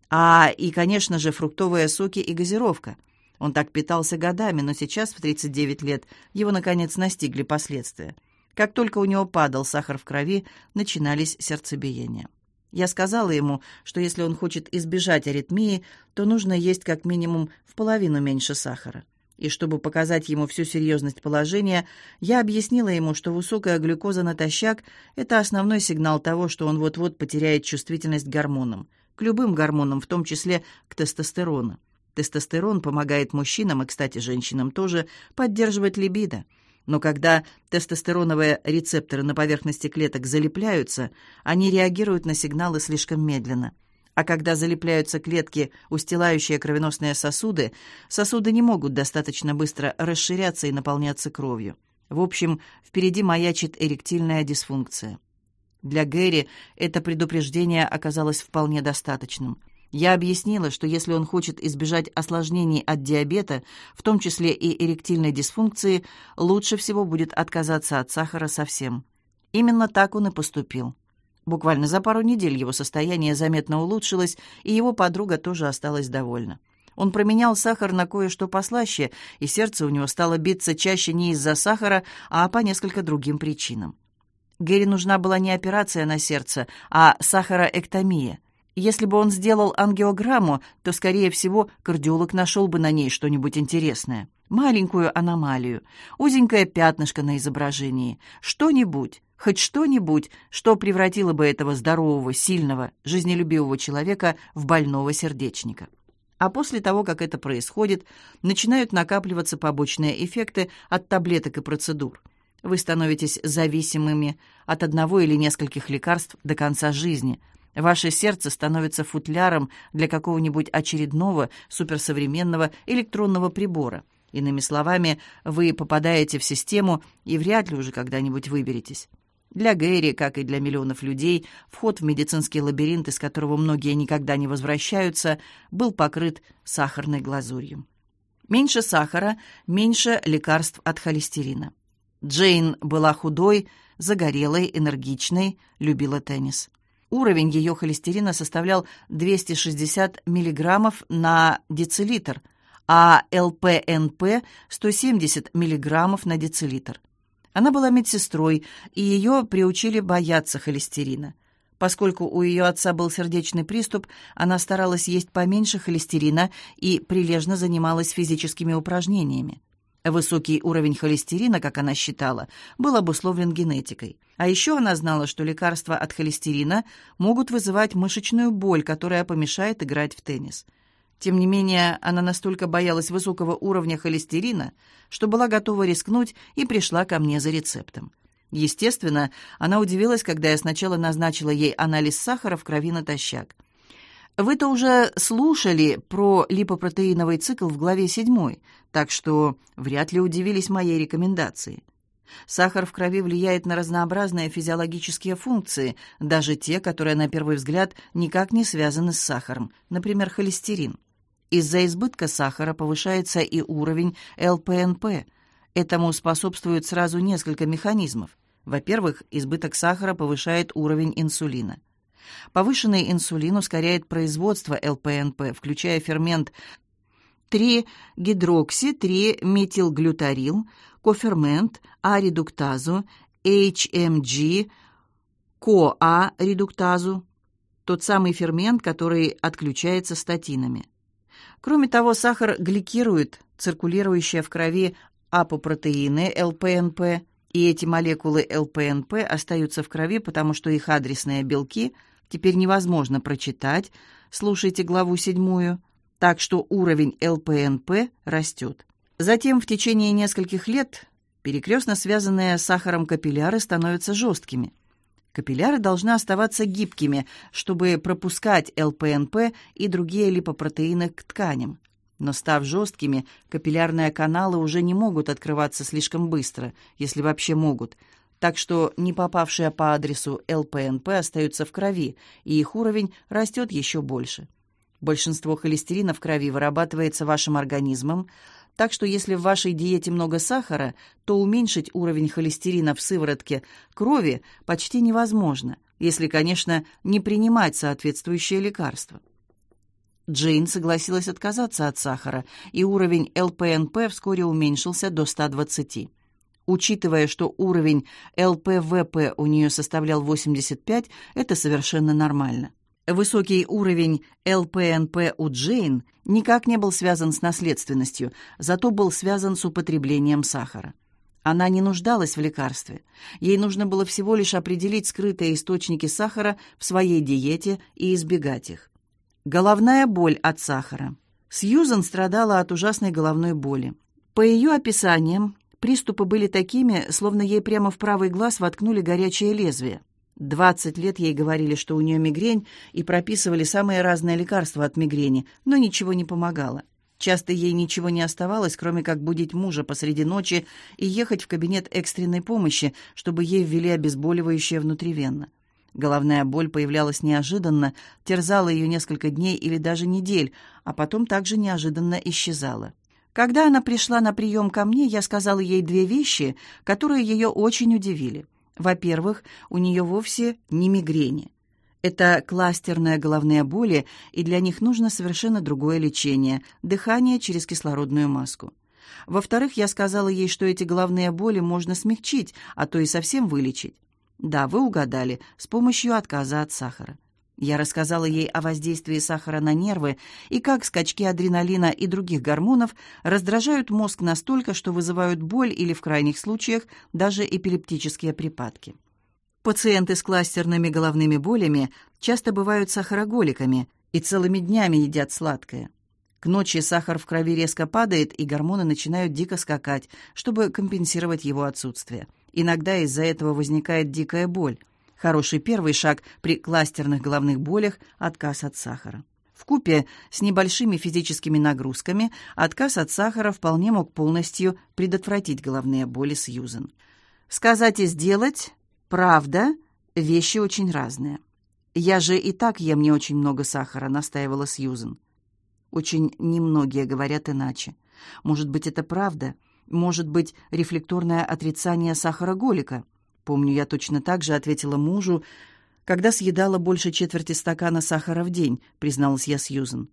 А, и, конечно же, фруктовые соки и газировка – он так питался годами, но сейчас, в 39 лет, его, наконец, настигли последствия. Как только у него падал сахар в крови, начинались сердцебиения. Я сказала ему, что если он хочет избежать аритмии, то нужно есть как минимум в половину меньше сахара. И чтобы показать ему всю серьезность положения, я объяснила ему, что высокая глюкоза натощак – это основной сигнал того, что он вот-вот потеряет чувствительность к гормонам, к любым гормонам, в том числе к тестостерону. Тестостерон помогает мужчинам, и, кстати, женщинам тоже, поддерживать либидо. Но когда тестостероновые рецепторы на поверхности клеток залепляются, они реагируют на сигналы слишком медленно. А когда залепляются клетки, устилающие кровеносные сосуды, сосуды не могут достаточно быстро расширяться и наполняться кровью. В общем, впереди маячит эректильная дисфункция. Для Гэри это предупреждение оказалось вполне достаточным. Я объяснила, что если он хочет избежать осложнений от диабета, в том числе и эректильной дисфункции, лучше всего будет отказаться от сахара совсем. Именно так он и поступил. Буквально за пару недель его состояние заметно улучшилось, и его подруга тоже осталась довольна. Он променял сахар на кое-что послаще, и сердце у него стало биться чаще не из-за сахара, а по несколько другим причинам. Гэри нужна была не операция на сердце, а сахароэктомия – если бы он сделал ангиограмму, то, скорее всего, кардиолог нашел бы на ней что-нибудь интересное. Маленькую аномалию, узенькое пятнышко на изображении, что-нибудь, хоть что-нибудь, что превратило бы этого здорового, сильного, жизнелюбивого человека в больного сердечника. А после того, как это происходит, начинают накапливаться побочные эффекты от таблеток и процедур. Вы становитесь зависимыми от одного или нескольких лекарств до конца жизни – Ваше сердце становится футляром для какого-нибудь очередного суперсовременного электронного прибора. Иными словами, вы попадаете в систему и вряд ли уже когда-нибудь выберетесь. Для Гэри, как и для миллионов людей, вход в медицинский лабиринт, из которого многие никогда не возвращаются, был покрыт сахарной глазурью. Меньше сахара, меньше лекарств от холестерина. Джейн была худой, загорелой, энергичной, любила теннис. Уровень ее холестерина составлял 260 мг на децилитр, а ЛПНП – 170 мг на децилитр. Она была медсестрой, и ее приучили бояться холестерина. Поскольку у ее отца был сердечный приступ, она старалась есть поменьше холестерина и прилежно занималась физическими упражнениями. Высокий уровень холестерина, как она считала, был обусловлен генетикой. А еще она знала, что лекарства от холестерина могут вызывать мышечную боль, которая помешает играть в теннис. Тем не менее, она настолько боялась высокого уровня холестерина, что была готова рискнуть и пришла ко мне за рецептом. Естественно, она удивилась, когда я сначала назначила ей анализ сахара в крови натощак. Вы-то уже слушали про липопротеиновый цикл в главе 7, так что вряд ли удивились моей рекомендации. Сахар в крови влияет на разнообразные физиологические функции, даже те, которые на первый взгляд никак не связаны с сахаром, например, холестерин. Из-за избытка сахара повышается и уровень ЛПНП. Этому способствуют сразу несколько механизмов. Во-первых, избыток сахара повышает уровень инсулина. Повышенный инсулин ускоряет производство ЛПНП, включая фермент 3-гидрокси-3-метилглютарил, кофермент А-редуктазу, HMG, КоА-редуктазу, тот самый фермент, который отключается статинами. Кроме того, сахар гликирует циркулирующие в крови апопротеины ЛПНП, и эти молекулы ЛПНП остаются в крови, потому что их адресные белки теперь невозможно прочитать, слушайте главу седьмую, так что уровень ЛПНП растет. Затем в течение нескольких лет перекрестно связанные с сахаром капилляры становятся жесткими. Капилляры должны оставаться гибкими, чтобы пропускать ЛПНП и другие липопротеины к тканям. Но став жесткими, капиллярные каналы уже не могут открываться слишком быстро, если вообще могут. Так что не попавшие по адресу ЛПНП остаются в крови, и их уровень растет еще больше. Большинство холестерина в крови вырабатывается вашим организмом, так что если в вашей диете много сахара, то уменьшить уровень холестерина в сыворотке крови почти невозможно, если, конечно, не принимать соответствующее лекарство. Джейн согласилась отказаться от сахара, и уровень ЛПНП вскоре уменьшился до 120. Учитывая, что уровень ЛПВП у нее составлял 85, это совершенно нормально. Высокий уровень ЛПНП у Джейн никак не был связан с наследственностью, зато был связан с употреблением сахара. Она не нуждалась в лекарстве. Ей нужно было всего лишь определить скрытые источники сахара в своей диете и избегать их. Головная боль от сахара. Сьюзан страдала от ужасной головной боли. По ее описаниям, приступы были такими, словно ей прямо в правый глаз воткнули горячее лезвие. Двадцать лет ей говорили, что у нее мигрень, и прописывали самые разные лекарства от мигрени, но ничего не помогало. Часто ей ничего не оставалось, кроме как будить мужа посреди ночи и ехать в кабинет экстренной помощи, чтобы ей ввели обезболивающее внутривенно. Головная боль появлялась неожиданно, терзала ее несколько дней или даже недель, а потом также неожиданно исчезала. Когда она пришла на прием ко мне, я сказала ей две вещи, которые ее очень удивили. Во-первых, у нее вовсе не мигрени. Это кластерные головные боли, и для них нужно совершенно другое лечение – дыхание через кислородную маску. Во-вторых, я сказала ей, что эти головные боли можно смягчить, а то и совсем вылечить. Да, вы угадали, с помощью отказа от сахара. Я рассказала ей о воздействии сахара на нервы и как скачки адреналина и других гормонов раздражают мозг настолько, что вызывают боль или, в крайних случаях, даже эпилептические припадки. Пациенты с кластерными головными болями часто бывают сахароголиками и целыми днями едят сладкое. К ночи сахар в крови резко падает, и гормоны начинают дико скакать, чтобы компенсировать его отсутствие. Иногда из-за этого возникает дикая боль. Хороший первый шаг при кластерных головных болях – отказ от сахара. В купе с небольшими физическими нагрузками отказ от сахара вполне мог полностью предотвратить головные боли Сьюзен. Сказать и сделать – правда, вещи очень разные. «Я же и так ем не очень много сахара», – настаивала Сьюзен. Очень немногие говорят иначе. Может быть, это правда? Может быть, рефлекторное отрицание сахароголика – Помню, я точно так же ответила мужу, когда съедала больше четверти стакана сахара в день, призналась я Сьюзен.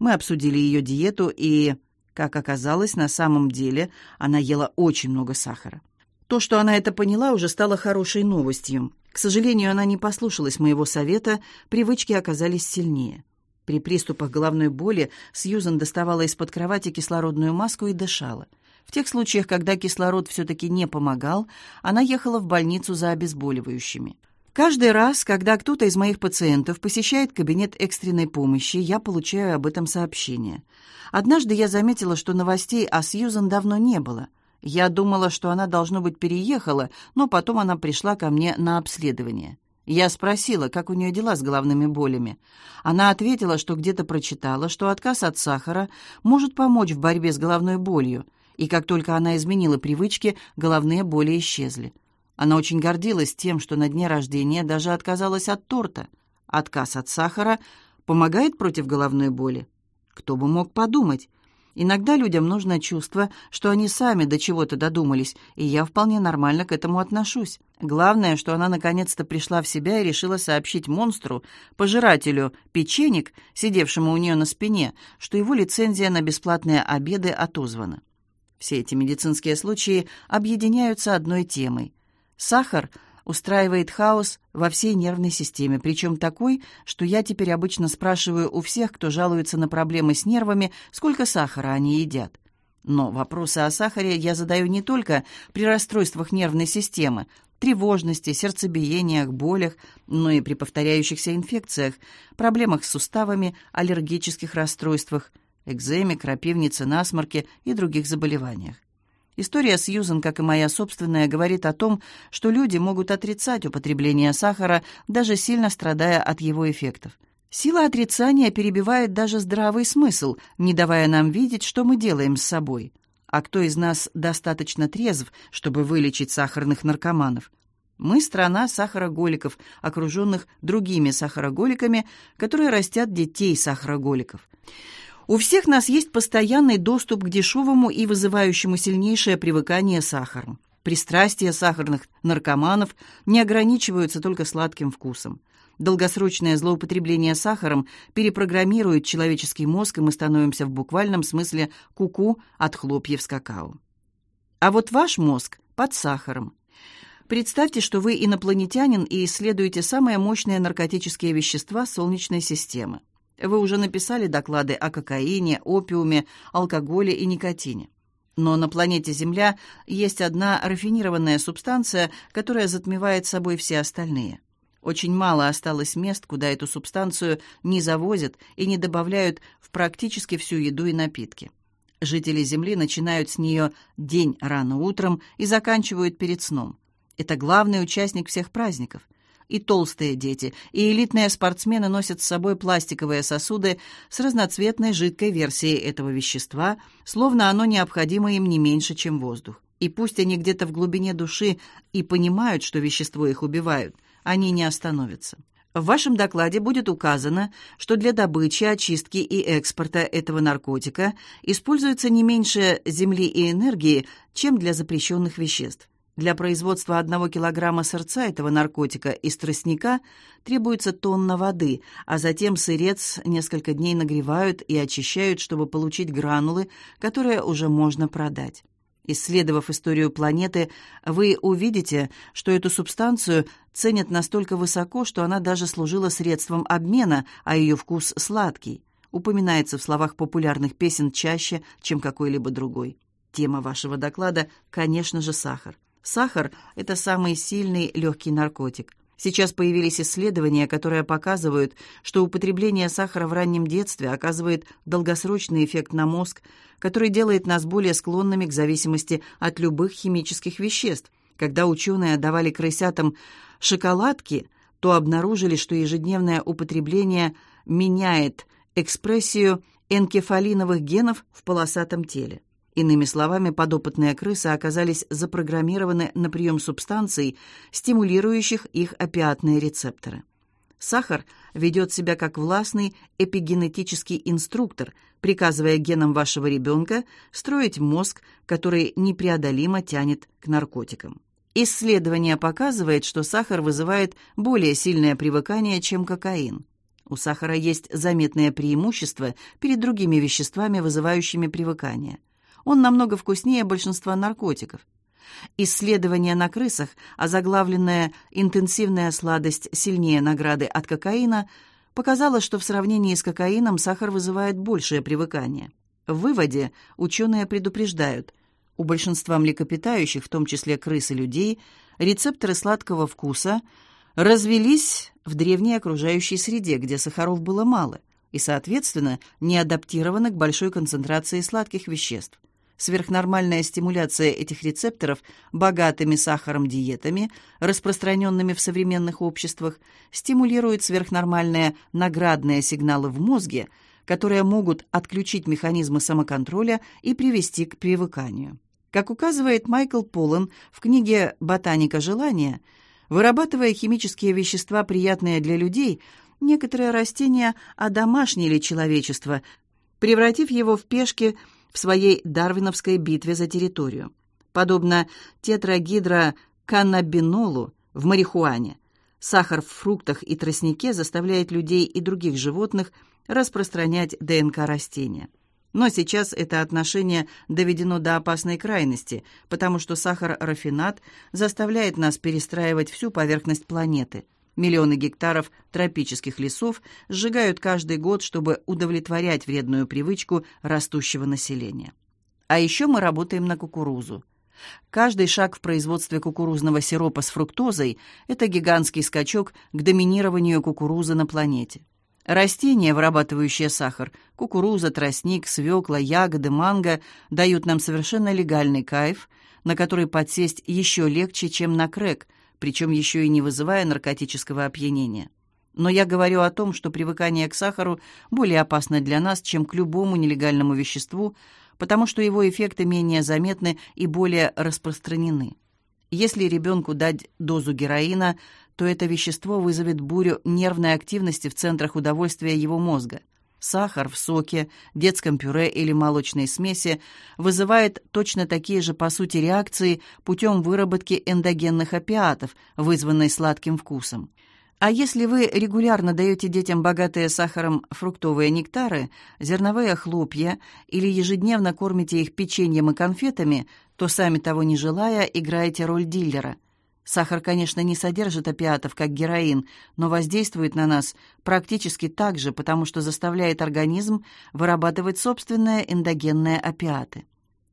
Мы обсудили ее диету, и, как оказалось, на самом деле она ела очень много сахара. То, что она это поняла, уже стало хорошей новостью. К сожалению, она не послушалась моего совета, привычки оказались сильнее. При приступах головной боли Сьюзен доставала из-под кровати кислородную маску и дышала. В тех случаях, когда кислород все-таки не помогал, она ехала в больницу за обезболивающими. Каждый раз, когда кто-то из моих пациентов посещает кабинет экстренной помощи, я получаю об этом сообщение. Однажды я заметила, что новостей о Сьюзан давно не было. Я думала, что она, должно быть, переехала, но потом она пришла ко мне на обследование. Я спросила, как у нее дела с головными болями. Она ответила, что где-то прочитала, что отказ от сахара может помочь в борьбе с головной болью – и как только она изменила привычки, головные боли исчезли. Она очень гордилась тем, что на дне рождения даже отказалась от торта. Отказ от сахара помогает против головной боли. Кто бы мог подумать? Иногда людям нужно чувство, что они сами до чего-то додумались, и я вполне нормально к этому отношусь. Главное, что она наконец-то пришла в себя и решила сообщить монстру, пожирателю печенек, сидевшему у нее на спине, что его лицензия на бесплатные обеды отозвана. Все эти медицинские случаи объединяются одной темой. Сахар устраивает хаос во всей нервной системе, причем такой, что я теперь обычно спрашиваю у всех, кто жалуется на проблемы с нервами, сколько сахара они едят. Но вопросы о сахаре я задаю не только при расстройствах нервной системы, тревожности, сердцебиениях, болях, но и при повторяющихся инфекциях, проблемах с суставами, аллергических расстройствах, экземе, крапивнице, насморке и других заболеваниях. История Сьюзен, как и моя собственная, говорит о том, что люди могут отрицать употребление сахара, даже сильно страдая от его эффектов. Сила отрицания перебивает даже здравый смысл, не давая нам видеть, что мы делаем с собой. А кто из нас достаточно трезв, чтобы вылечить сахарных наркоманов? Мы страна сахароголиков, окруженных другими сахароголиками, которые растят детей сахароголиков. У всех нас есть постоянный доступ к дешевому и вызывающему сильнейшее привыкание сахару. Пристрастия сахарных наркоманов не ограничиваются только сладким вкусом. Долгосрочное злоупотребление сахаром перепрограммирует человеческий мозг, и мы становимся в буквальном смысле куку -ку от хлопьев с какао. А вот ваш мозг под сахаром. Представьте, что вы инопланетянин и исследуете самые мощные наркотические вещества Солнечной системы. Вы уже написали доклады о кокаине, опиуме, алкоголе и никотине. Но на планете Земля есть одна рафинированная субстанция, которая затмевает собой все остальные. Очень мало осталось мест, куда эту субстанцию не завозят и не добавляют в практически всю еду и напитки. Жители Земли начинают с нее день рано утром и заканчивают перед сном. Это главный участник всех праздников. И толстые дети, и элитные спортсмены носят с собой пластиковые сосуды с разноцветной жидкой версией этого вещества, словно оно необходимо им не меньше, чем воздух. И пусть они где-то в глубине души и понимают, что вещество их убивает – они не остановятся. В вашем докладе будет указано, что для добычи, очистки и экспорта этого наркотика используется не меньше земли и энергии, чем для запрещенных веществ. Для производства одного килограмма сырца этого наркотика из тростника требуется тонна воды, а затем сырец несколько дней нагревают и очищают, чтобы получить гранулы, которые уже можно продать. Исследовав историю планеты, вы увидите, что эту субстанцию ценят настолько высоко, что она даже служила средством обмена, а ее вкус сладкий. Упоминается в словах популярных песен чаще, чем какой-либо другой. Тема вашего доклада, конечно же, сахар. Сахар – это самый сильный легкий наркотик. Сейчас появились исследования, которые показывают, что употребление сахара в раннем детстве оказывает долгосрочный эффект на мозг, который делает нас более склонными к зависимости от любых химических веществ. Когда ученые давали крысятам шоколадки, то обнаружили, что ежедневное употребление меняет экспрессию энкефалиновых генов в полосатом теле. Иными словами, подопытные крысы оказались запрограммированы на прием субстанций, стимулирующих их опиатные рецепторы. Сахар ведет себя как властный эпигенетический инструктор, приказывая генам вашего ребенка строить мозг, который непреодолимо тянет к наркотикам. Исследование показывает, что сахар вызывает более сильное привыкание, чем кокаин. У сахара есть заметное преимущество перед другими веществами, вызывающими привыкание – он намного вкуснее большинства наркотиков. Исследование на крысах, озаглавленное «Интенсивная сладость сильнее награды от кокаина», показало, что в сравнении с кокаином сахар вызывает большее привыкание. В выводе ученые предупреждают, у большинства млекопитающих, в том числе крыс и людей, рецепторы сладкого вкуса развелись в древней окружающей среде, где сахаров было мало, и, соответственно, не адаптированы к большой концентрации сладких веществ. Сверхнормальная стимуляция этих рецепторов богатыми сахаром диетами, распространенными в современных обществах, стимулирует сверхнормальные наградные сигналы в мозге, которые могут отключить механизмы самоконтроля и привести к привыканию. Как указывает Майкл Поллен в книге «Ботаника желания», вырабатывая химические вещества, приятные для людей, некоторые растения одомашнили человечество, превратив его в пешки – в своей дарвиновской битве за территорию. Подобно тетрагидроканнабинолу в марихуане, сахар в фруктах и тростнике заставляет людей и других животных распространять ДНК растения. Но сейчас это отношение доведено до опасной крайности, потому что сахар-рафинат заставляет нас перестраивать всю поверхность планеты – Миллионы гектаров тропических лесов сжигают каждый год, чтобы удовлетворять вредную привычку растущего населения. А еще мы работаем на кукурузу. Каждый шаг в производстве кукурузного сиропа с фруктозой – это гигантский скачок к доминированию кукурузы на планете. Растения, вырабатывающие сахар, кукуруза, тростник, свекла, ягоды, манго, дают нам совершенно легальный кайф, на который подсесть еще легче, чем на крэк, причем еще и не вызывая наркотического опьянения. Но я говорю о том, что привыкание к сахару более опасно для нас, чем к любому нелегальному веществу, потому что его эффекты менее заметны и более распространены. Если ребенку дать дозу героина, то это вещество вызовет бурю нервной активности в центрах удовольствия его мозга. Сахар в соке, детском пюре или молочной смеси вызывает точно такие же, по сути, реакции путем выработки эндогенных опиатов, вызванной сладким вкусом. А если вы регулярно даете детям богатые сахаром фруктовые нектары, зерновые хлопья или ежедневно кормите их печеньем и конфетами, то сами того не желая играете роль дилера. Сахар, конечно, не содержит опиатов, как героин, но воздействует на нас практически так же, потому что заставляет организм вырабатывать собственные эндогенные опиаты.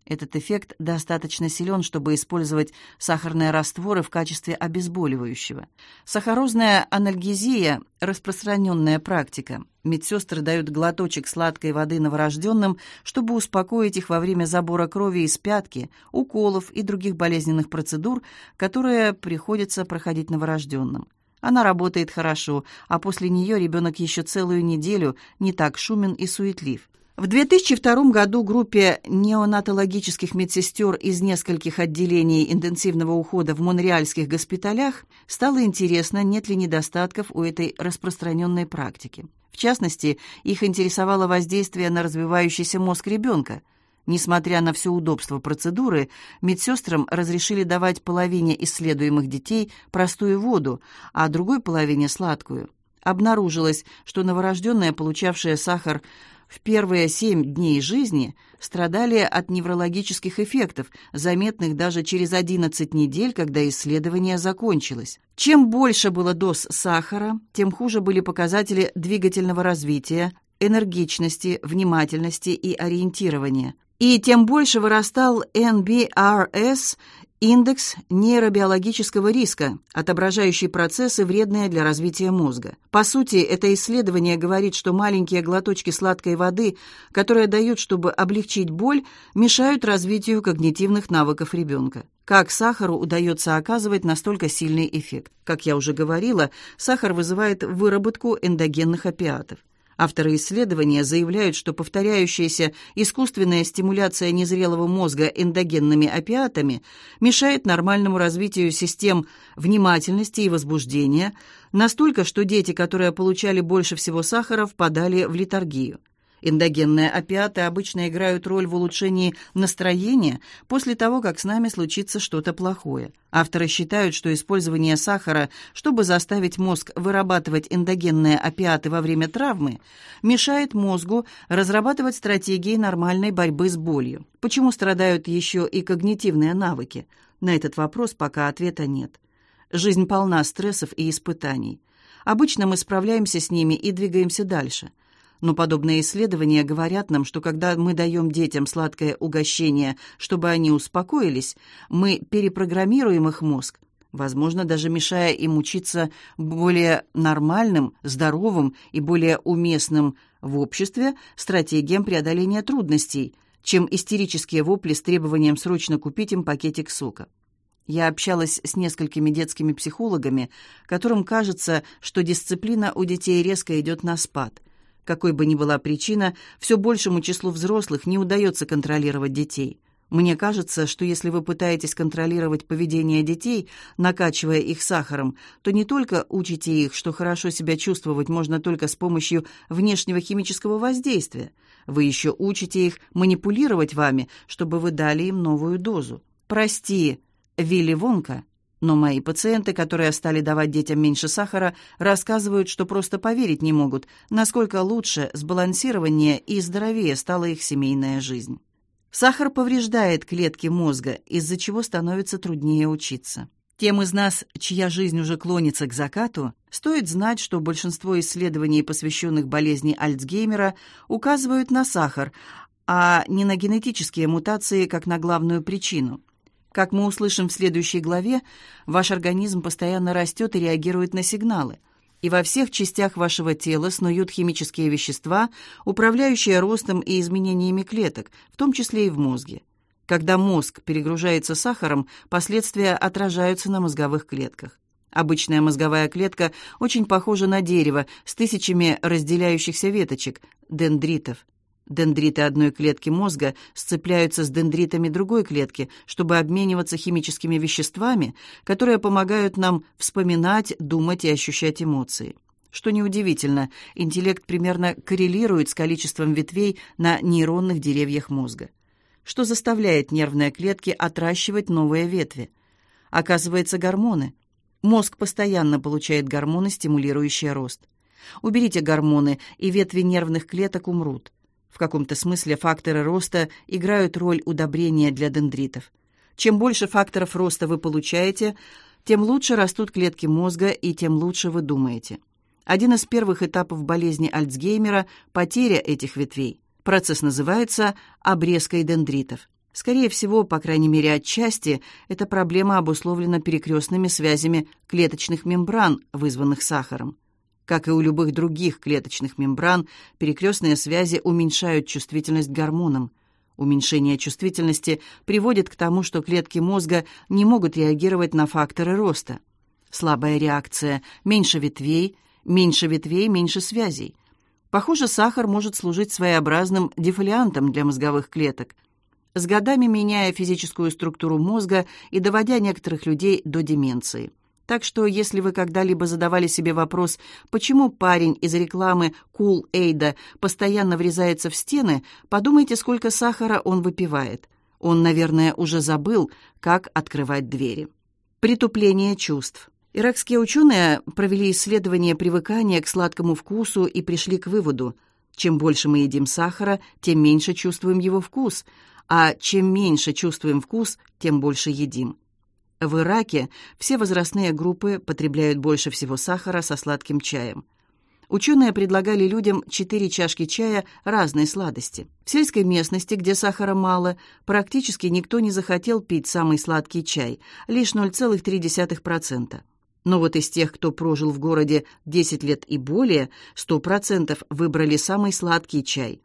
Этот эффект достаточно силен, чтобы использовать сахарные растворы в качестве обезболивающего. Сахарозная анальгезия – распространенная практика. Медсестры дают глоточек сладкой воды новорожденным, чтобы успокоить их во время забора крови из пятки, уколов и других болезненных процедур, которые приходится проходить новорожденным. Она работает хорошо, а после нее ребенок еще целую неделю не так шумен и суетлив. В 2002 году группе неонатологических медсестер из нескольких отделений интенсивного ухода в монреальских госпиталях стало интересно, нет ли недостатков у этой распространенной практики. В частности, их интересовало воздействие на развивающийся мозг ребенка. Несмотря на все удобство процедуры, медсестрам разрешили давать половине исследуемых детей простую воду, а другой половине – сладкую. Обнаружилось, что новорожденная, получавшая сахар – в первые семь дней жизни страдали от неврологических эффектов, заметных даже через 11 недель, когда исследование закончилось. Чем больше было доз сахара, тем хуже были показатели двигательного развития, энергичности, внимательности и ориентирования. И тем больше вырастал NBRS Индекс нейробиологического риска, отображающий процессы, вредные для развития мозга. По сути, это исследование говорит, что маленькие глоточки сладкой воды, которые дают, чтобы облегчить боль, мешают развитию когнитивных навыков ребенка. Как сахару удается оказывать настолько сильный эффект? Как я уже говорила, сахар вызывает выработку эндогенных опиатов. Авторы исследования заявляют, что повторяющаяся искусственная стимуляция незрелого мозга эндогенными опиатами мешает нормальному развитию систем внимательности и возбуждения настолько, что дети, которые получали больше всего сахара, впадали в летаргию. Эндогенные опиаты обычно играют роль в улучшении настроения после того, как с нами случится что-то плохое. Авторы считают, что использование сахара, чтобы заставить мозг вырабатывать эндогенные опиаты во время травмы, мешает мозгу разрабатывать стратегии нормальной борьбы с болью. Почему страдают еще и когнитивные навыки? На этот вопрос пока ответа нет. Жизнь полна стрессов и испытаний. Обычно мы справляемся с ними и двигаемся дальше – но подобные исследования говорят нам, что когда мы даем детям сладкое угощение, чтобы они успокоились, мы перепрограммируем их мозг, возможно, даже мешая им учиться более нормальным, здоровым и более уместным в обществе стратегиям преодоления трудностей, чем истерические вопли с требованием срочно купить им пакетик сока. Я общалась с несколькими детскими психологами, которым кажется, что дисциплина у детей резко идет на спад. Какой бы ни была причина, все большему числу взрослых не удается контролировать детей. Мне кажется, что если вы пытаетесь контролировать поведение детей, накачивая их сахаром, то не только учите их, что хорошо себя чувствовать можно только с помощью внешнего химического воздействия, вы еще учите их манипулировать вами, чтобы вы дали им новую дозу. Прости, Вилли Вонка но мои пациенты, которые стали давать детям меньше сахара, рассказывают, что просто поверить не могут, насколько лучше, сбалансированнее и здоровее стала их семейная жизнь. Сахар повреждает клетки мозга, из-за чего становится труднее учиться. Тем из нас, чья жизнь уже клонится к закату, стоит знать, что большинство исследований, посвященных болезни Альцгеймера, указывают на сахар, а не на генетические мутации как на главную причину – как мы услышим в следующей главе, ваш организм постоянно растет и реагирует на сигналы. и во всех частях вашего тела снуют химические вещества, управляющие ростом и изменениями клеток, в том числе и в мозге. Когда мозг перегружается сахаром, последствия отражаются на мозговых клетках. Обычная мозговая клетка очень похожа на дерево с тысячами разделяющихся веточек, дендритов. Дендриты одной клетки мозга сцепляются с дендритами другой клетки, чтобы обмениваться химическими веществами, которые помогают нам вспоминать, думать и ощущать эмоции. Что неудивительно, интеллект примерно коррелирует с количеством ветвей на нейронных деревьях мозга. Что заставляет нервные клетки отращивать новые ветви? Оказывается, гормоны. Мозг постоянно получает гормоны, стимулирующие рост. Уберите гормоны, и ветви нервных клеток умрут. В каком-то смысле факторы роста играют роль удобрения для дендритов. Чем больше факторов роста вы получаете, тем лучше растут клетки мозга и тем лучше вы думаете. Один из первых этапов болезни Альцгеймера – потеря этих ветвей. Процесс называется обрезкой дендритов. Скорее всего, по крайней мере отчасти, эта проблема обусловлена перекрестными связями клеточных мембран, вызванных сахаром. Как и у любых других клеточных мембран, перекрестные связи уменьшают чувствительность к гормонам. Уменьшение чувствительности приводит к тому, что клетки мозга не могут реагировать на факторы роста. Слабая реакция, меньше ветвей, меньше ветвей, меньше связей. Похоже, сахар может служить своеобразным дефолиантом для мозговых клеток, с годами меняя физическую структуру мозга и доводя некоторых людей до деменции. Так что, если вы когда-либо задавали себе вопрос, почему парень из рекламы Cool Aid постоянно врезается в стены, подумайте, сколько сахара он выпивает. Он, наверное, уже забыл, как открывать двери. Притупление чувств. Иракские ученые провели исследование привыкания к сладкому вкусу и пришли к выводу, чем больше мы едим сахара, тем меньше чувствуем его вкус, а чем меньше чувствуем вкус, тем больше едим. В Ираке все возрастные группы потребляют больше всего сахара со сладким чаем. Ученые предлагали людям 4 чашки чая разной сладости. В сельской местности, где сахара мало, практически никто не захотел пить самый сладкий чай, лишь 0,3%. Но вот из тех, кто прожил в городе 10 лет и более, 100% выбрали самый сладкий чай.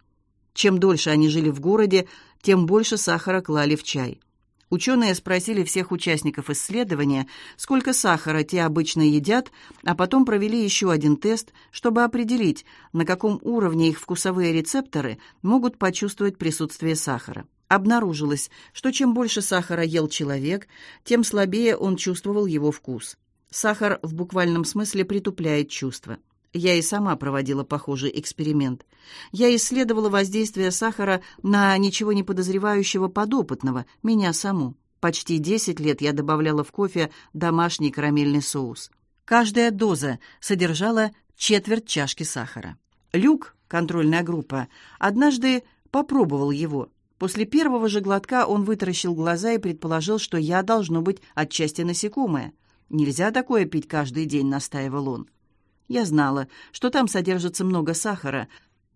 Чем дольше они жили в городе, тем больше сахара клали в чай. Ученые спросили всех участников исследования, сколько сахара те обычно едят, а потом провели еще один тест, чтобы определить, на каком уровне их вкусовые рецепторы могут почувствовать присутствие сахара. Обнаружилось, что чем больше сахара ел человек, тем слабее он чувствовал его вкус. Сахар в буквальном смысле притупляет чувства. Я и сама проводила похожий эксперимент. Я исследовала воздействие сахара на ничего не подозревающего подопытного, меня саму. Почти 10 лет я добавляла в кофе домашний карамельный соус. Каждая доза содержала четверть чашки сахара. Люк, контрольная группа, однажды попробовал его. После первого же глотка он вытаращил глаза и предположил, что я должно быть отчасти насекомое. «Нельзя такое пить каждый день», — настаивал он. Я знала, что там содержится много сахара,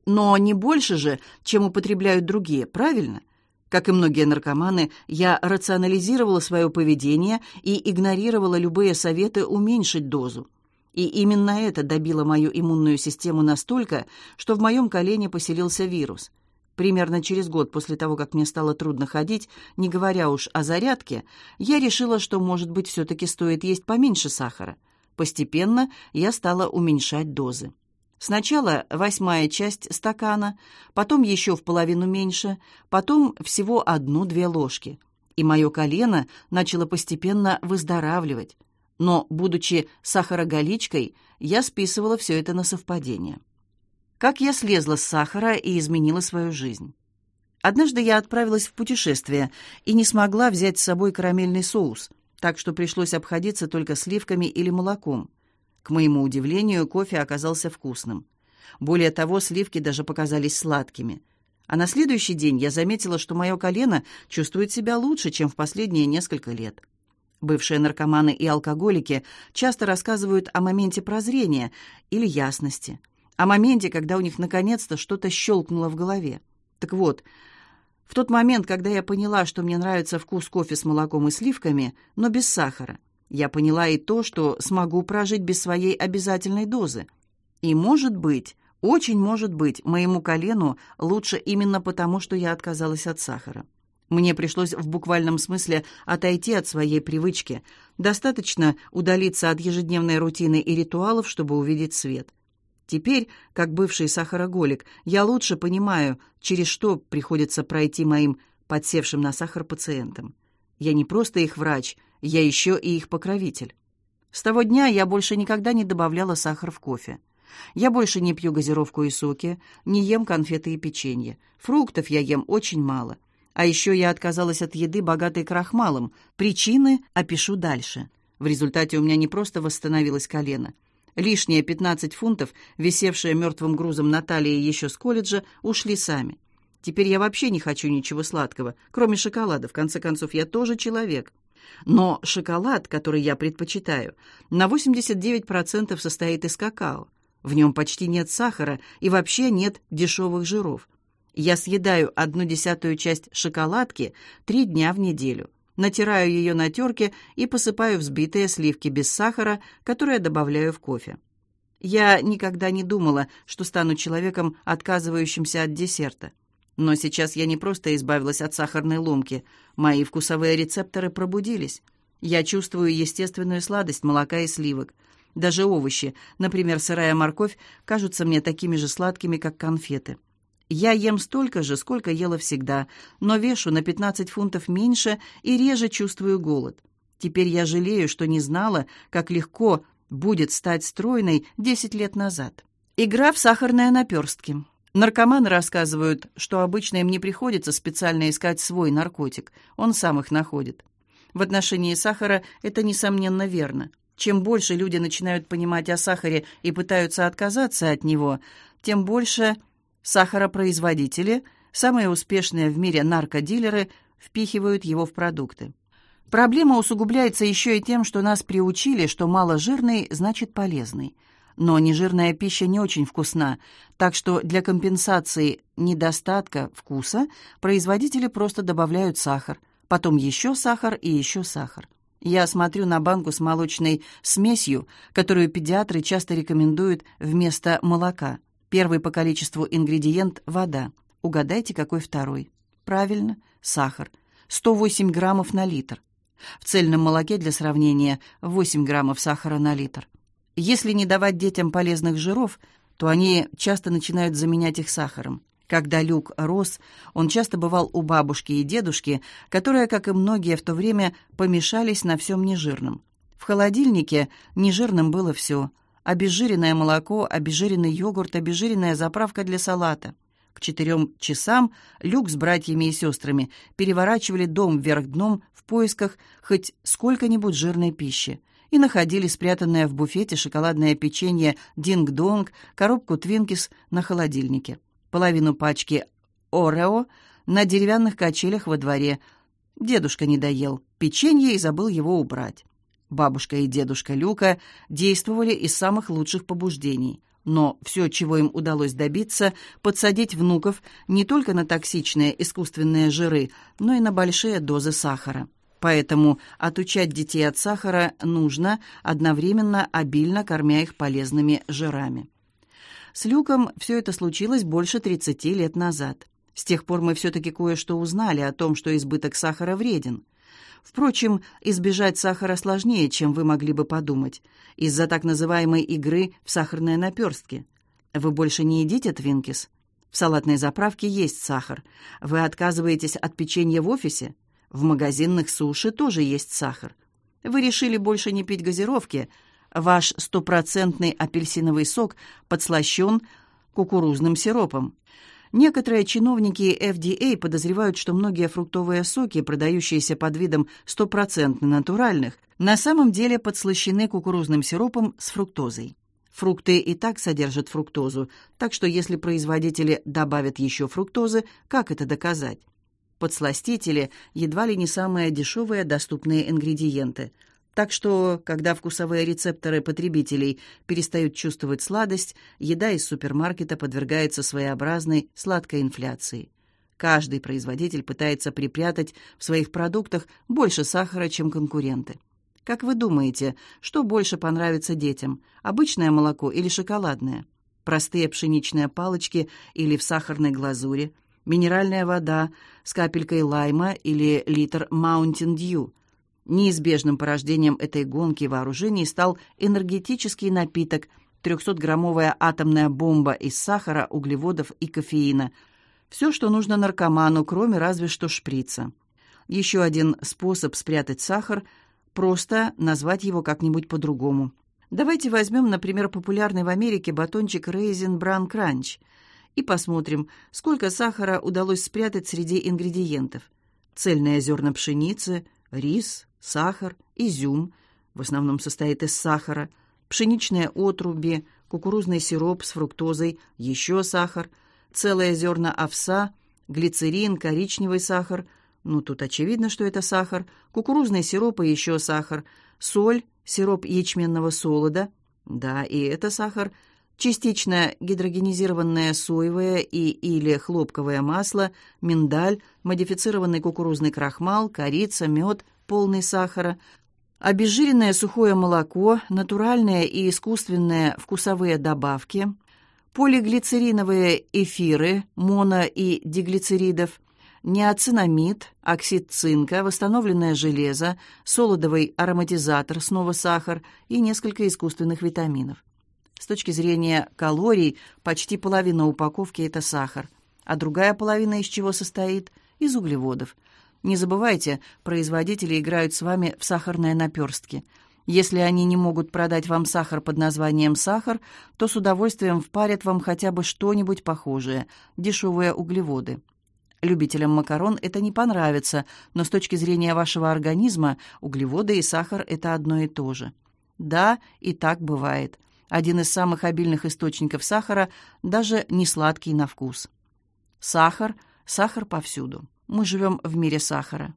но не больше же, чем употребляют другие, правильно? Как и многие наркоманы, я рационализировала свое поведение и игнорировала любые советы уменьшить дозу. И именно это добило мою иммунную систему настолько, что в моем колене поселился вирус. Примерно через год после того, как мне стало трудно ходить, не говоря уж о зарядке, я решила, что, может быть, все-таки стоит есть поменьше сахара. Постепенно я стала уменьшать дозы. Сначала восьмая часть стакана, потом еще в половину меньше, потом всего одну-две ложки. И мое колено начало постепенно выздоравливать. Но, будучи сахароголичкой, я списывала все это на совпадение. Как я слезла с сахара и изменила свою жизнь. Однажды я отправилась в путешествие и не смогла взять с собой карамельный соус – так что пришлось обходиться только сливками или молоком. К моему удивлению, кофе оказался вкусным. Более того, сливки даже показались сладкими. А на следующий день я заметила, что мое колено чувствует себя лучше, чем в последние несколько лет. Бывшие наркоманы и алкоголики часто рассказывают о моменте прозрения или ясности, о моменте, когда у них наконец-то что-то щелкнуло в голове. Так вот, в тот момент, когда я поняла, что мне нравится вкус кофе с молоком и сливками, но без сахара, Я поняла и то, что смогу прожить без своей обязательной дозы. И, может быть, очень может быть, моему колену лучше именно потому, что я отказалась от сахара. Мне пришлось в буквальном смысле отойти от своей привычки. Достаточно удалиться от ежедневной рутины и ритуалов, чтобы увидеть свет. Теперь, как бывший сахароголик, я лучше понимаю, через что приходится пройти моим подсевшим на сахар пациентам. Я не просто их врач, я еще и их покровитель. С того дня я больше никогда не добавляла сахар в кофе. Я больше не пью газировку и соки, не ем конфеты и печенье. Фруктов я ем очень мало. А еще я отказалась от еды, богатой крахмалом. Причины опишу дальше. В результате у меня не просто восстановилось колено. Лишние 15 фунтов, висевшие мертвым грузом на талии еще с колледжа, ушли сами. Теперь я вообще не хочу ничего сладкого, кроме шоколада. В конце концов, я тоже человек. Но шоколад, который я предпочитаю, на 89% состоит из какао. В нем почти нет сахара и вообще нет дешевых жиров. Я съедаю одну десятую часть шоколадки три дня в неделю. Натираю ее на терке и посыпаю взбитые сливки без сахара, которые добавляю в кофе. Я никогда не думала, что стану человеком, отказывающимся от десерта. Но сейчас я не просто избавилась от сахарной ломки. Мои вкусовые рецепторы пробудились. Я чувствую естественную сладость молока и сливок. Даже овощи, например, сырая морковь, кажутся мне такими же сладкими, как конфеты. Я ем столько же, сколько ела всегда, но вешу на 15 фунтов меньше и реже чувствую голод. Теперь я жалею, что не знала, как легко будет стать стройной 10 лет назад. Игра в сахарные наперстки. Наркоманы рассказывают, что обычно им не приходится специально искать свой наркотик, он сам их находит. В отношении сахара это, несомненно, верно. Чем больше люди начинают понимать о сахаре и пытаются отказаться от него, тем больше сахаропроизводители, самые успешные в мире наркодилеры, впихивают его в продукты. Проблема усугубляется еще и тем, что нас приучили, что маложирный значит полезный. Но нежирная пища не очень вкусна, так что для компенсации недостатка вкуса производители просто добавляют сахар, потом еще сахар и еще сахар. Я смотрю на банку с молочной смесью, которую педиатры часто рекомендуют вместо молока. Первый по количеству ингредиент – вода. Угадайте, какой второй? Правильно, сахар. 108 граммов на литр. В цельном молоке, для сравнения, 8 граммов сахара на литр. Если не давать детям полезных жиров, то они часто начинают заменять их сахаром. Когда Люк рос, он часто бывал у бабушки и дедушки, которые, как и многие в то время, помешались на всем нежирном. В холодильнике нежирным было все. Обезжиренное молоко, обезжиренный йогурт, обезжиренная заправка для салата. К четырем часам Люк с братьями и сестрами переворачивали дом вверх дном в поисках хоть сколько-нибудь жирной пищи и находили спрятанное в буфете шоколадное печенье «Динг-донг», коробку «Твинкис» на холодильнике половину пачки «Орео» на деревянных качелях во дворе. Дедушка не доел печенье и забыл его убрать. Бабушка и дедушка Люка действовали из самых лучших побуждений. Но все, чего им удалось добиться, подсадить внуков не только на токсичные искусственные жиры, но и на большие дозы сахара. Поэтому отучать детей от сахара нужно, одновременно обильно кормя их полезными жирами. С Люком все это случилось больше 30 лет назад. С тех пор мы все-таки кое-что узнали о том, что избыток сахара вреден. Впрочем, избежать сахара сложнее, чем вы могли бы подумать, из-за так называемой игры в сахарные наперстки. Вы больше не едите твинкис? В салатной заправке есть сахар. Вы отказываетесь от печенья в офисе? В магазинных суши тоже есть сахар. Вы решили больше не пить газировки – Ваш стопроцентный апельсиновый сок подслащен кукурузным сиропом. Некоторые чиновники FDA подозревают, что многие фруктовые соки, продающиеся под видом стопроцентно натуральных, на самом деле подслащены кукурузным сиропом с фруктозой. Фрукты и так содержат фруктозу, так что если производители добавят еще фруктозы, как это доказать? Подсластители едва ли не самые дешевые доступные ингредиенты – так что, когда вкусовые рецепторы потребителей перестают чувствовать сладость, еда из супермаркета подвергается своеобразной сладкой инфляции. Каждый производитель пытается припрятать в своих продуктах больше сахара, чем конкуренты. Как вы думаете, что больше понравится детям, обычное молоко или шоколадное? Простые пшеничные палочки или в сахарной глазури? Минеральная вода с капелькой лайма или литр Mountain Dew? Неизбежным порождением этой гонки вооружений стал энергетический напиток, 300-граммовая атомная бомба из сахара, углеводов и кофеина. Все, что нужно наркоману, кроме разве что шприца. Еще один способ спрятать сахар – просто назвать его как-нибудь по-другому. Давайте возьмем, например, популярный в Америке батончик Raisin Bran Crunch и посмотрим, сколько сахара удалось спрятать среди ингредиентов. Цельное зерна пшеницы, рис, сахар, изюм, в основном состоит из сахара, пшеничные отруби, кукурузный сироп с фруктозой, еще сахар, целое зерна овса, глицерин, коричневый сахар, ну, тут очевидно, что это сахар, кукурузный сироп и еще сахар, соль, сироп ячменного солода, да, и это сахар, частично гидрогенизированное соевое и или хлопковое масло, миндаль, модифицированный кукурузный крахмал, корица, мед, полный сахара, обезжиренное сухое молоко, натуральные и искусственные вкусовые добавки, полиглицериновые эфиры, моно- и диглицеридов, неоцинамид, оксид цинка, восстановленное железо, солодовый ароматизатор, снова сахар и несколько искусственных витаминов. С точки зрения калорий, почти половина упаковки – это сахар, а другая половина из чего состоит? Из углеводов. Не забывайте, производители играют с вами в сахарные наперстки. Если они не могут продать вам сахар под названием сахар, то с удовольствием впарят вам хотя бы что-нибудь похожее – дешевые углеводы. Любителям макарон это не понравится, но с точки зрения вашего организма углеводы и сахар – это одно и то же. Да, и так бывает. Один из самых обильных источников сахара даже не сладкий на вкус. Сахар, сахар повсюду. Мы живем в мире сахара.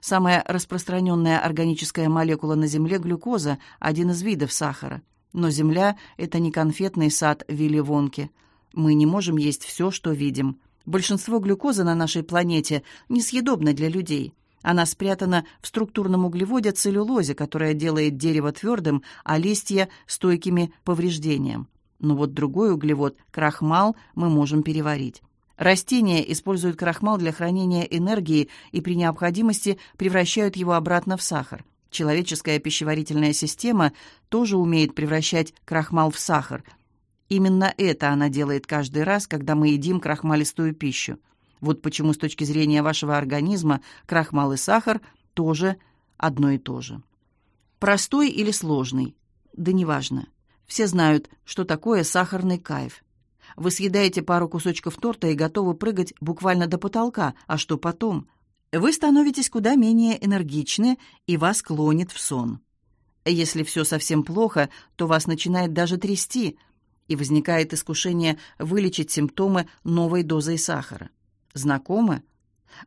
Самая распространенная органическая молекула на Земле – глюкоза, один из видов сахара. Но Земля – это не конфетный сад Вилли Вонки. Мы не можем есть все, что видим – Большинство глюкозы на нашей планете несъедобно для людей. Она спрятана в структурном углеводе целлюлозе, которая делает дерево твердым, а листья – стойкими повреждениям. Но вот другой углевод – крахмал – мы можем переварить. Растения используют крахмал для хранения энергии и при необходимости превращают его обратно в сахар. Человеческая пищеварительная система тоже умеет превращать крахмал в сахар – Именно это она делает каждый раз, когда мы едим крахмалистую пищу. Вот почему с точки зрения вашего организма крахмал и сахар тоже одно и то же. Простой или сложный? Да неважно. Все знают, что такое сахарный кайф. Вы съедаете пару кусочков торта и готовы прыгать буквально до потолка, а что потом? Вы становитесь куда менее энергичны, и вас клонит в сон. Если все совсем плохо, то вас начинает даже трясти – и возникает искушение вылечить симптомы новой дозой сахара. Знакомы?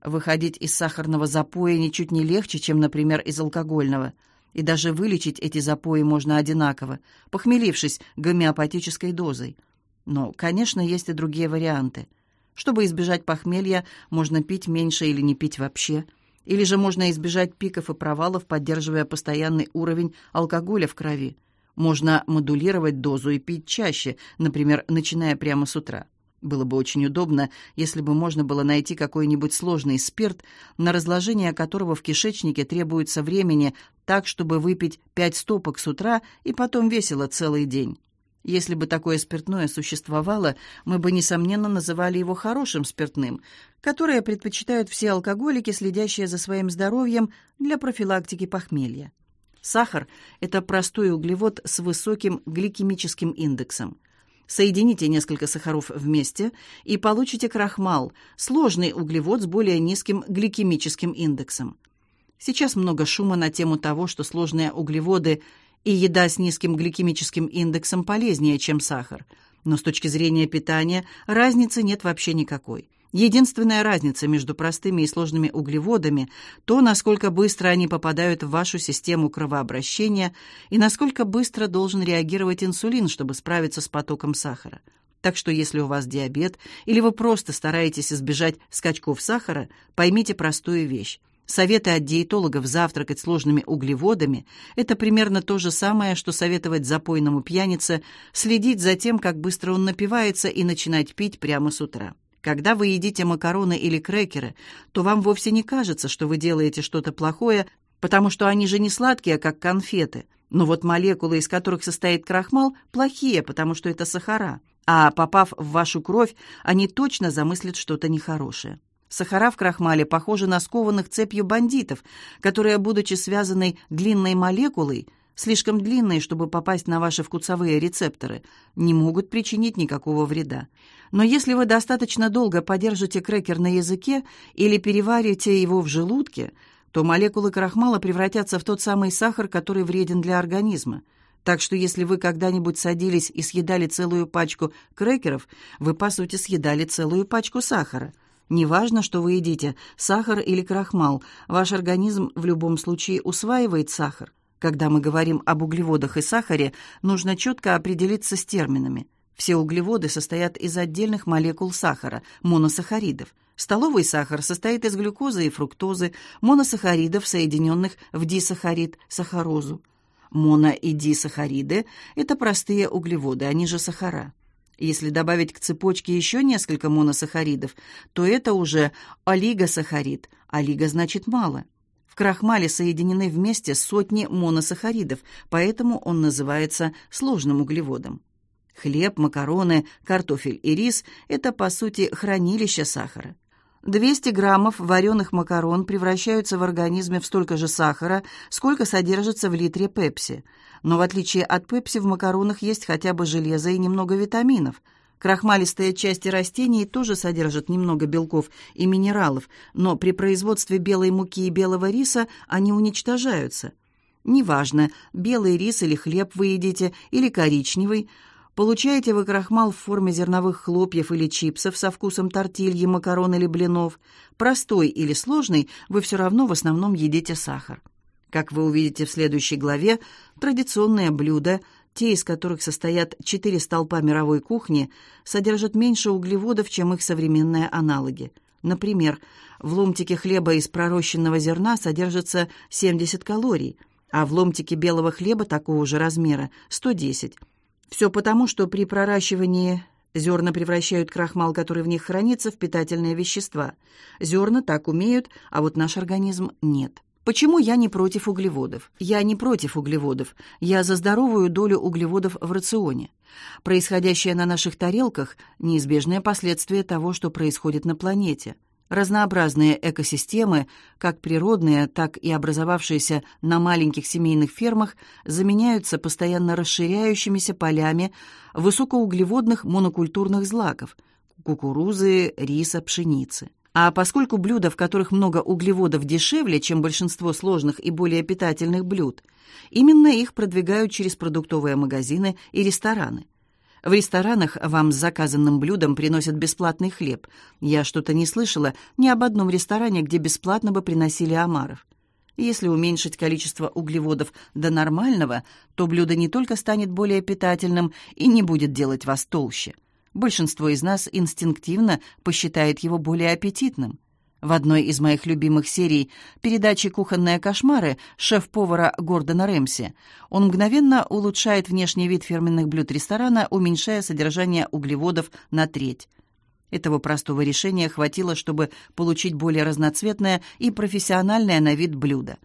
Выходить из сахарного запоя ничуть не легче, чем, например, из алкогольного. И даже вылечить эти запои можно одинаково, похмелившись гомеопатической дозой. Но, конечно, есть и другие варианты. Чтобы избежать похмелья, можно пить меньше или не пить вообще. Или же можно избежать пиков и провалов, поддерживая постоянный уровень алкоголя в крови. Можно модулировать дозу и пить чаще, например, начиная прямо с утра. Было бы очень удобно, если бы можно было найти какой-нибудь сложный спирт, на разложение которого в кишечнике требуется времени так, чтобы выпить пять стопок с утра и потом весело целый день. Если бы такое спиртное существовало, мы бы, несомненно, называли его хорошим спиртным, которое предпочитают все алкоголики, следящие за своим здоровьем для профилактики похмелья. Сахар – это простой углевод с высоким гликемическим индексом. Соедините несколько сахаров вместе и получите крахмал – сложный углевод с более низким гликемическим индексом. Сейчас много шума на тему того, что сложные углеводы и еда с низким гликемическим индексом полезнее, чем сахар. Но с точки зрения питания разницы нет вообще никакой. Единственная разница между простыми и сложными углеводами – то, насколько быстро они попадают в вашу систему кровообращения и насколько быстро должен реагировать инсулин, чтобы справиться с потоком сахара. Так что если у вас диабет или вы просто стараетесь избежать скачков сахара, поймите простую вещь. Советы от диетологов завтракать сложными углеводами – это примерно то же самое, что советовать запойному пьянице следить за тем, как быстро он напивается, и начинать пить прямо с утра. Когда вы едите макароны или крекеры, то вам вовсе не кажется, что вы делаете что-то плохое, потому что они же не сладкие, как конфеты. Но вот молекулы, из которых состоит крахмал, плохие, потому что это сахара. А попав в вашу кровь, они точно замыслят что-то нехорошее. Сахара в крахмале похожи на скованных цепью бандитов, которые, будучи связанной длинной молекулой, слишком длинной, чтобы попасть на ваши вкусовые рецепторы, не могут причинить никакого вреда. Но если вы достаточно долго подержите крекер на языке или переварите его в желудке, то молекулы крахмала превратятся в тот самый сахар, который вреден для организма. Так что если вы когда-нибудь садились и съедали целую пачку крекеров, вы, по сути, съедали целую пачку сахара. Неважно, что вы едите, сахар или крахмал, ваш организм в любом случае усваивает сахар. Когда мы говорим об углеводах и сахаре, нужно четко определиться с терминами. Все углеводы состоят из отдельных молекул сахара, моносахаридов – Столовый сахар состоит из глюкозы и фруктозы, моносахаридов, соединенных в дисахарид, сахарозу. Моно- и дисахариды – это простые углеводы, они же сахара. Если добавить к цепочке еще несколько моносахаридов, то это уже олигосахарид. Олиго значит мало. В крахмале соединены вместе сотни моносахаридов, поэтому он называется сложным углеводом. Хлеб, макароны, картофель и рис – это, по сути, хранилище сахара. 200 граммов вареных макарон превращаются в организме в столько же сахара, сколько содержится в литре пепси. Но в отличие от пепси в макаронах есть хотя бы железо и немного витаминов. Крахмалистые части растений тоже содержат немного белков и минералов, но при производстве белой муки и белого риса они уничтожаются. Неважно, белый рис или хлеб вы едите, или коричневый – Получаете вы крахмал в форме зерновых хлопьев или чипсов со вкусом тортильи, макарон или блинов. Простой или сложный, вы все равно в основном едите сахар. Как вы увидите в следующей главе, традиционные блюда, те из которых состоят четыре столпа мировой кухни, содержат меньше углеводов, чем их современные аналоги. Например, в ломтике хлеба из пророщенного зерна содержится 70 калорий, а в ломтике белого хлеба такого же размера – 110 все потому, что при проращивании зерна превращают крахмал, который в них хранится, в питательные вещества. Зерна так умеют, а вот наш организм нет. Почему я не против углеводов? Я не против углеводов. Я за здоровую долю углеводов в рационе. Происходящее на наших тарелках – неизбежное последствие того, что происходит на планете. Разнообразные экосистемы, как природные, так и образовавшиеся на маленьких семейных фермах, заменяются постоянно расширяющимися полями высокоуглеводных монокультурных злаков – кукурузы, риса, пшеницы. А поскольку блюда, в которых много углеводов, дешевле, чем большинство сложных и более питательных блюд, именно их продвигают через продуктовые магазины и рестораны – в ресторанах вам с заказанным блюдом приносят бесплатный хлеб. Я что-то не слышала ни об одном ресторане, где бесплатно бы приносили омаров. Если уменьшить количество углеводов до нормального, то блюдо не только станет более питательным и не будет делать вас толще. Большинство из нас инстинктивно посчитает его более аппетитным. В одной из моих любимых серий передачи «Кухонные кошмары» шеф-повара Гордона Рэмси он мгновенно улучшает внешний вид фирменных блюд ресторана, уменьшая содержание углеводов на треть. Этого простого решения хватило, чтобы получить более разноцветное и профессиональное на вид блюдо.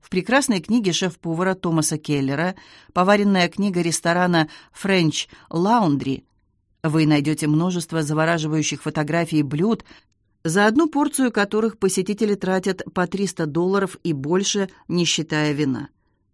В прекрасной книге шеф-повара Томаса Келлера «Поваренная книга ресторана French Laundry» вы найдете множество завораживающих фотографий блюд, за одну порцию которых посетители тратят по 300 долларов и больше, не считая вина.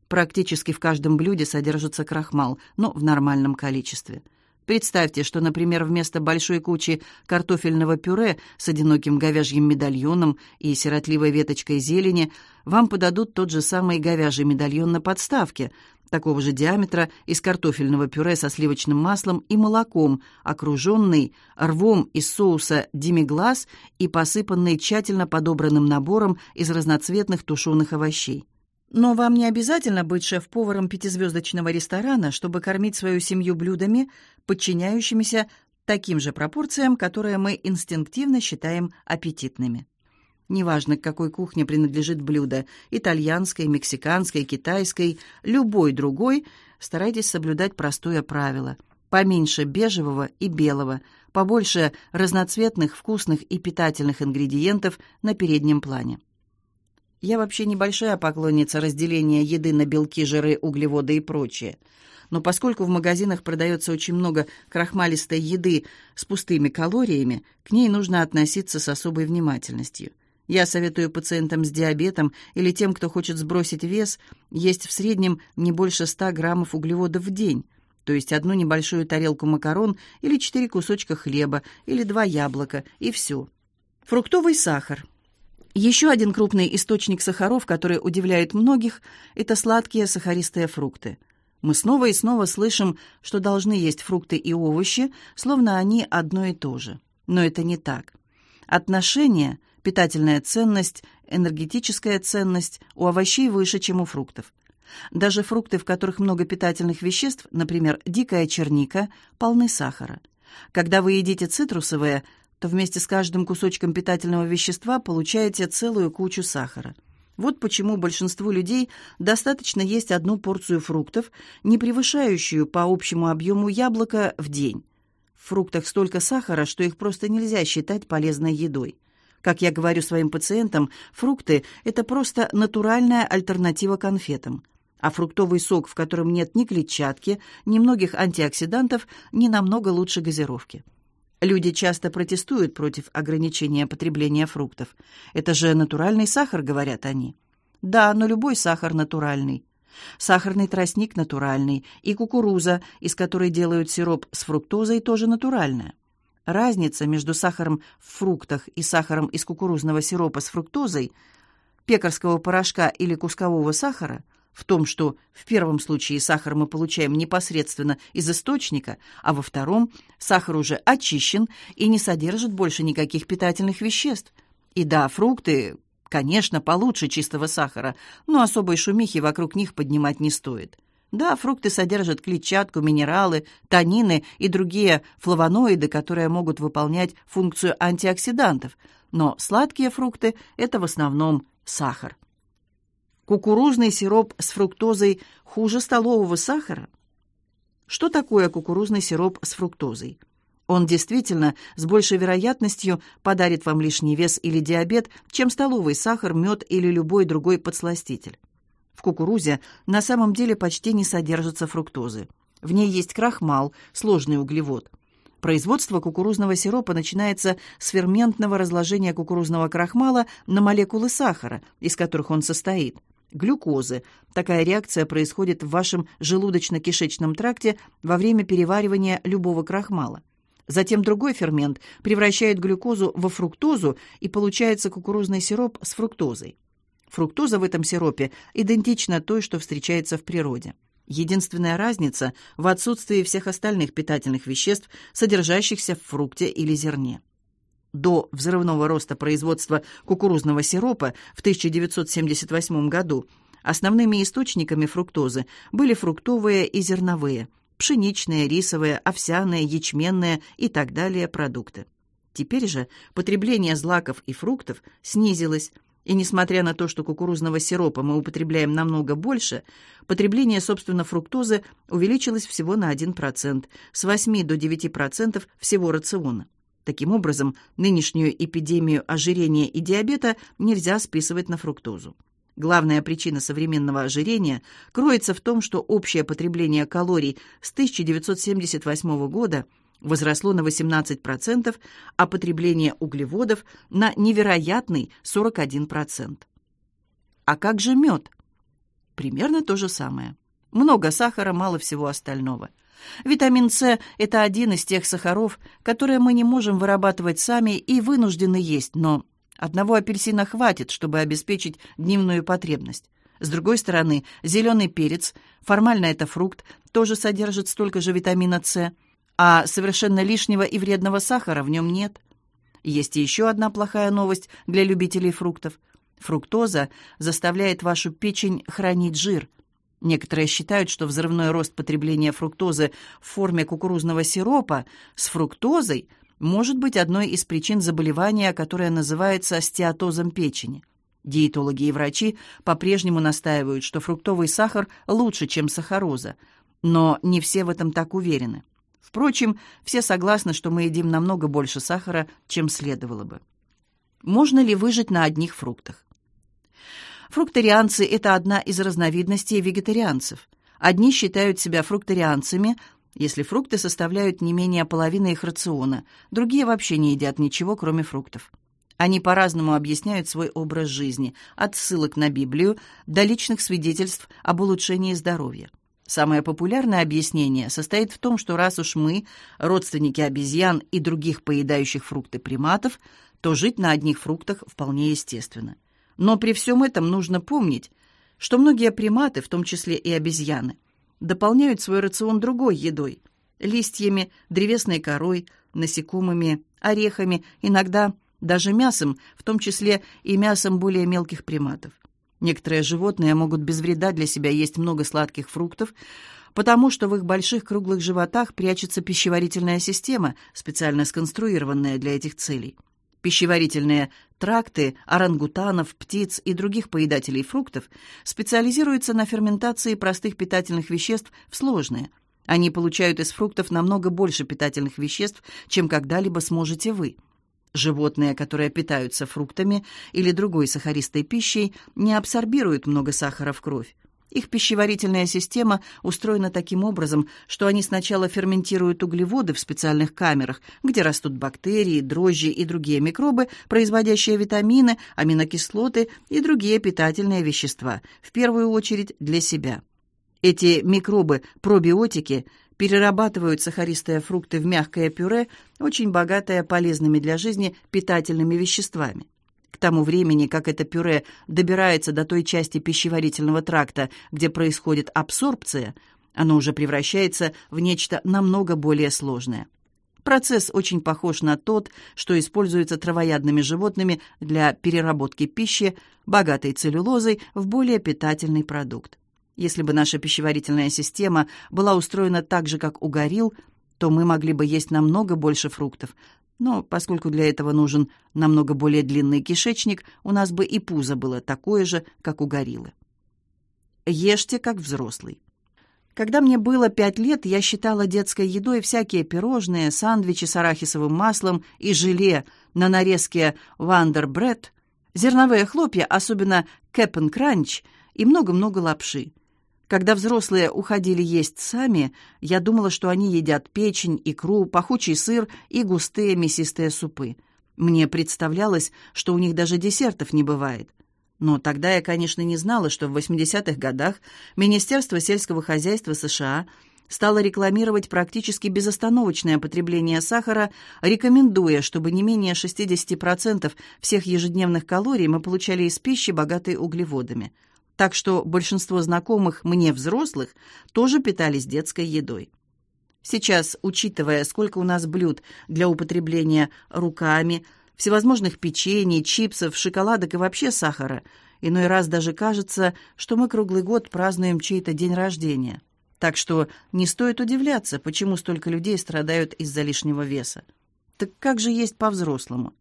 Практически в каждом блюде содержится крахмал, но в нормальном количестве. Представьте, что, например, вместо большой кучи картофельного пюре с одиноким говяжьим медальоном и сиротливой веточкой зелени вам подадут тот же самый говяжий медальон на подставке, такого же диаметра из картофельного пюре со сливочным маслом и молоком, окруженный рвом из соуса демиглас и посыпанный тщательно подобранным набором из разноцветных тушеных овощей. Но вам не обязательно быть шеф-поваром пятизвездочного ресторана, чтобы кормить свою семью блюдами, подчиняющимися таким же пропорциям, которые мы инстинктивно считаем аппетитными. Неважно, к какой кухне принадлежит блюдо – итальянской, мексиканской, китайской, любой другой – старайтесь соблюдать простое правило – поменьше бежевого и белого, побольше разноцветных, вкусных и питательных ингредиентов на переднем плане. Я вообще небольшая поклонница разделения еды на белки, жиры, углеводы и прочее. Но поскольку в магазинах продается очень много крахмалистой еды с пустыми калориями, к ней нужно относиться с особой внимательностью. Я советую пациентам с диабетом или тем, кто хочет сбросить вес, есть в среднем не больше 100 граммов углеводов в день, то есть одну небольшую тарелку макарон или четыре кусочка хлеба или два яблока, и все. Фруктовый сахар – еще один крупный источник сахаров, который удивляет многих, это сладкие сахаристые фрукты. Мы снова и снова слышим, что должны есть фрукты и овощи, словно они одно и то же. Но это не так. Отношение, питательная ценность, энергетическая ценность у овощей выше, чем у фруктов. Даже фрукты, в которых много питательных веществ, например, дикая черника, полны сахара. Когда вы едите цитрусовые – то вместе с каждым кусочком питательного вещества получаете целую кучу сахара. Вот почему большинству людей достаточно есть одну порцию фруктов, не превышающую по общему объему яблока в день. В фруктах столько сахара, что их просто нельзя считать полезной едой. Как я говорю своим пациентам, фрукты – это просто натуральная альтернатива конфетам. А фруктовый сок, в котором нет ни клетчатки, ни многих антиоксидантов, не намного лучше газировки. Люди часто протестуют против ограничения потребления фруктов. Это же натуральный сахар, говорят они. Да, но любой сахар натуральный. Сахарный тростник натуральный, и кукуруза, из которой делают сироп с фруктозой, тоже натуральная. Разница между сахаром в фруктах и сахаром из кукурузного сиропа с фруктозой, пекарского порошка или кускового сахара в том, что в первом случае сахар мы получаем непосредственно из источника, а во втором сахар уже очищен и не содержит больше никаких питательных веществ. И да, фрукты, конечно, получше чистого сахара, но особой шумихи вокруг них поднимать не стоит. Да, фрукты содержат клетчатку, минералы, танины и другие флавоноиды, которые могут выполнять функцию антиоксидантов, но сладкие фрукты – это в основном сахар. Кукурузный сироп с фруктозой хуже столового сахара? Что такое кукурузный сироп с фруктозой? Он действительно с большей вероятностью подарит вам лишний вес или диабет, чем столовый сахар, мед или любой другой подсластитель. В кукурузе на самом деле почти не содержится фруктозы. В ней есть крахмал, сложный углевод. Производство кукурузного сиропа начинается с ферментного разложения кукурузного крахмала на молекулы сахара, из которых он состоит глюкозы. Такая реакция происходит в вашем желудочно-кишечном тракте во время переваривания любого крахмала. Затем другой фермент превращает глюкозу во фруктозу, и получается кукурузный сироп с фруктозой. Фруктоза в этом сиропе идентична той, что встречается в природе. Единственная разница в отсутствии всех остальных питательных веществ, содержащихся в фрукте или зерне до взрывного роста производства кукурузного сиропа в 1978 году основными источниками фруктозы были фруктовые и зерновые, пшеничные, рисовые, овсяные, ячменные и так далее продукты. Теперь же потребление злаков и фруктов снизилось, и несмотря на то, что кукурузного сиропа мы употребляем намного больше, потребление, собственно, фруктозы увеличилось всего на 1%, с 8 до 9% всего рациона. Таким образом, нынешнюю эпидемию ожирения и диабета нельзя списывать на фруктозу. Главная причина современного ожирения кроется в том, что общее потребление калорий с 1978 года возросло на 18%, а потребление углеводов на невероятный 41%. А как же мед? Примерно то же самое. Много сахара, мало всего остального – Витамин С – это один из тех сахаров, которые мы не можем вырабатывать сами и вынуждены есть, но одного апельсина хватит, чтобы обеспечить дневную потребность. С другой стороны, зеленый перец, формально это фрукт, тоже содержит столько же витамина С, а совершенно лишнего и вредного сахара в нем нет. Есть еще одна плохая новость для любителей фруктов. Фруктоза заставляет вашу печень хранить жир – Некоторые считают, что взрывной рост потребления фруктозы в форме кукурузного сиропа с фруктозой может быть одной из причин заболевания, которое называется стеатозом печени. Диетологи и врачи по-прежнему настаивают, что фруктовый сахар лучше, чем сахароза, но не все в этом так уверены. Впрочем, все согласны, что мы едим намного больше сахара, чем следовало бы. Можно ли выжить на одних фруктах? Фрукторианцы – это одна из разновидностей вегетарианцев. Одни считают себя фрукторианцами, если фрукты составляют не менее половины их рациона, другие вообще не едят ничего, кроме фруктов. Они по-разному объясняют свой образ жизни, от ссылок на Библию до личных свидетельств об улучшении здоровья. Самое популярное объяснение состоит в том, что раз уж мы, родственники обезьян и других поедающих фрукты приматов, то жить на одних фруктах вполне естественно. Но при всем этом нужно помнить, что многие приматы, в том числе и обезьяны, дополняют свой рацион другой едой – листьями, древесной корой, насекомыми, орехами, иногда даже мясом, в том числе и мясом более мелких приматов. Некоторые животные могут без вреда для себя есть много сладких фруктов, потому что в их больших круглых животах прячется пищеварительная система, специально сконструированная для этих целей. Пищеварительные тракты орангутанов, птиц и других поедателей фруктов специализируются на ферментации простых питательных веществ в сложные. Они получают из фруктов намного больше питательных веществ, чем когда-либо сможете вы. Животные, которые питаются фруктами или другой сахаристой пищей, не абсорбируют много сахара в кровь. Их пищеварительная система устроена таким образом, что они сначала ферментируют углеводы в специальных камерах, где растут бактерии, дрожжи и другие микробы, производящие витамины, аминокислоты и другие питательные вещества, в первую очередь для себя. Эти микробы-пробиотики перерабатывают сахаристые фрукты в мягкое пюре, очень богатое полезными для жизни питательными веществами. К тому времени, как это пюре добирается до той части пищеварительного тракта, где происходит абсорбция, оно уже превращается в нечто намного более сложное. Процесс очень похож на тот, что используется травоядными животными для переработки пищи, богатой целлюлозой, в более питательный продукт. Если бы наша пищеварительная система была устроена так же, как у горилл, то мы могли бы есть намного больше фруктов, но поскольку для этого нужен намного более длинный кишечник, у нас бы и пузо было такое же, как у гориллы. Ешьте, как взрослый. Когда мне было пять лет, я считала детской едой всякие пирожные, сандвичи с арахисовым маслом и желе на нарезке «Вандербред», зерновые хлопья, особенно «Кэппен Кранч» и много-много лапши. Когда взрослые уходили есть сами, я думала, что они едят печень, икру, пахучий сыр и густые мясистые супы. Мне представлялось, что у них даже десертов не бывает. Но тогда я, конечно, не знала, что в 80-х годах Министерство сельского хозяйства США стало рекламировать практически безостановочное потребление сахара, рекомендуя, чтобы не менее 60% всех ежедневных калорий мы получали из пищи, богатой углеводами – так что большинство знакомых мне взрослых тоже питались детской едой. Сейчас, учитывая, сколько у нас блюд для употребления руками, всевозможных печений, чипсов, шоколадок и вообще сахара, иной раз даже кажется, что мы круглый год празднуем чей-то день рождения. Так что не стоит удивляться, почему столько людей страдают из-за лишнего веса. Так как же есть по-взрослому?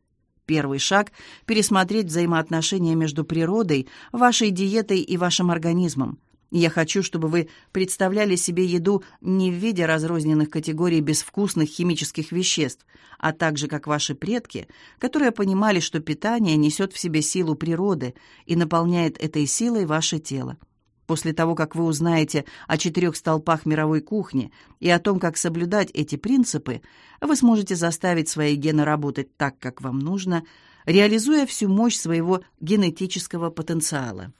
Первый шаг – пересмотреть взаимоотношения между природой, вашей диетой и вашим организмом. Я хочу, чтобы вы представляли себе еду не в виде разрозненных категорий безвкусных химических веществ, а также как ваши предки, которые понимали, что питание несет в себе силу природы и наполняет этой силой ваше тело. После того, как вы узнаете о четырех столпах мировой кухни и о том, как соблюдать эти принципы, вы сможете заставить свои гены работать так, как вам нужно, реализуя всю мощь своего генетического потенциала.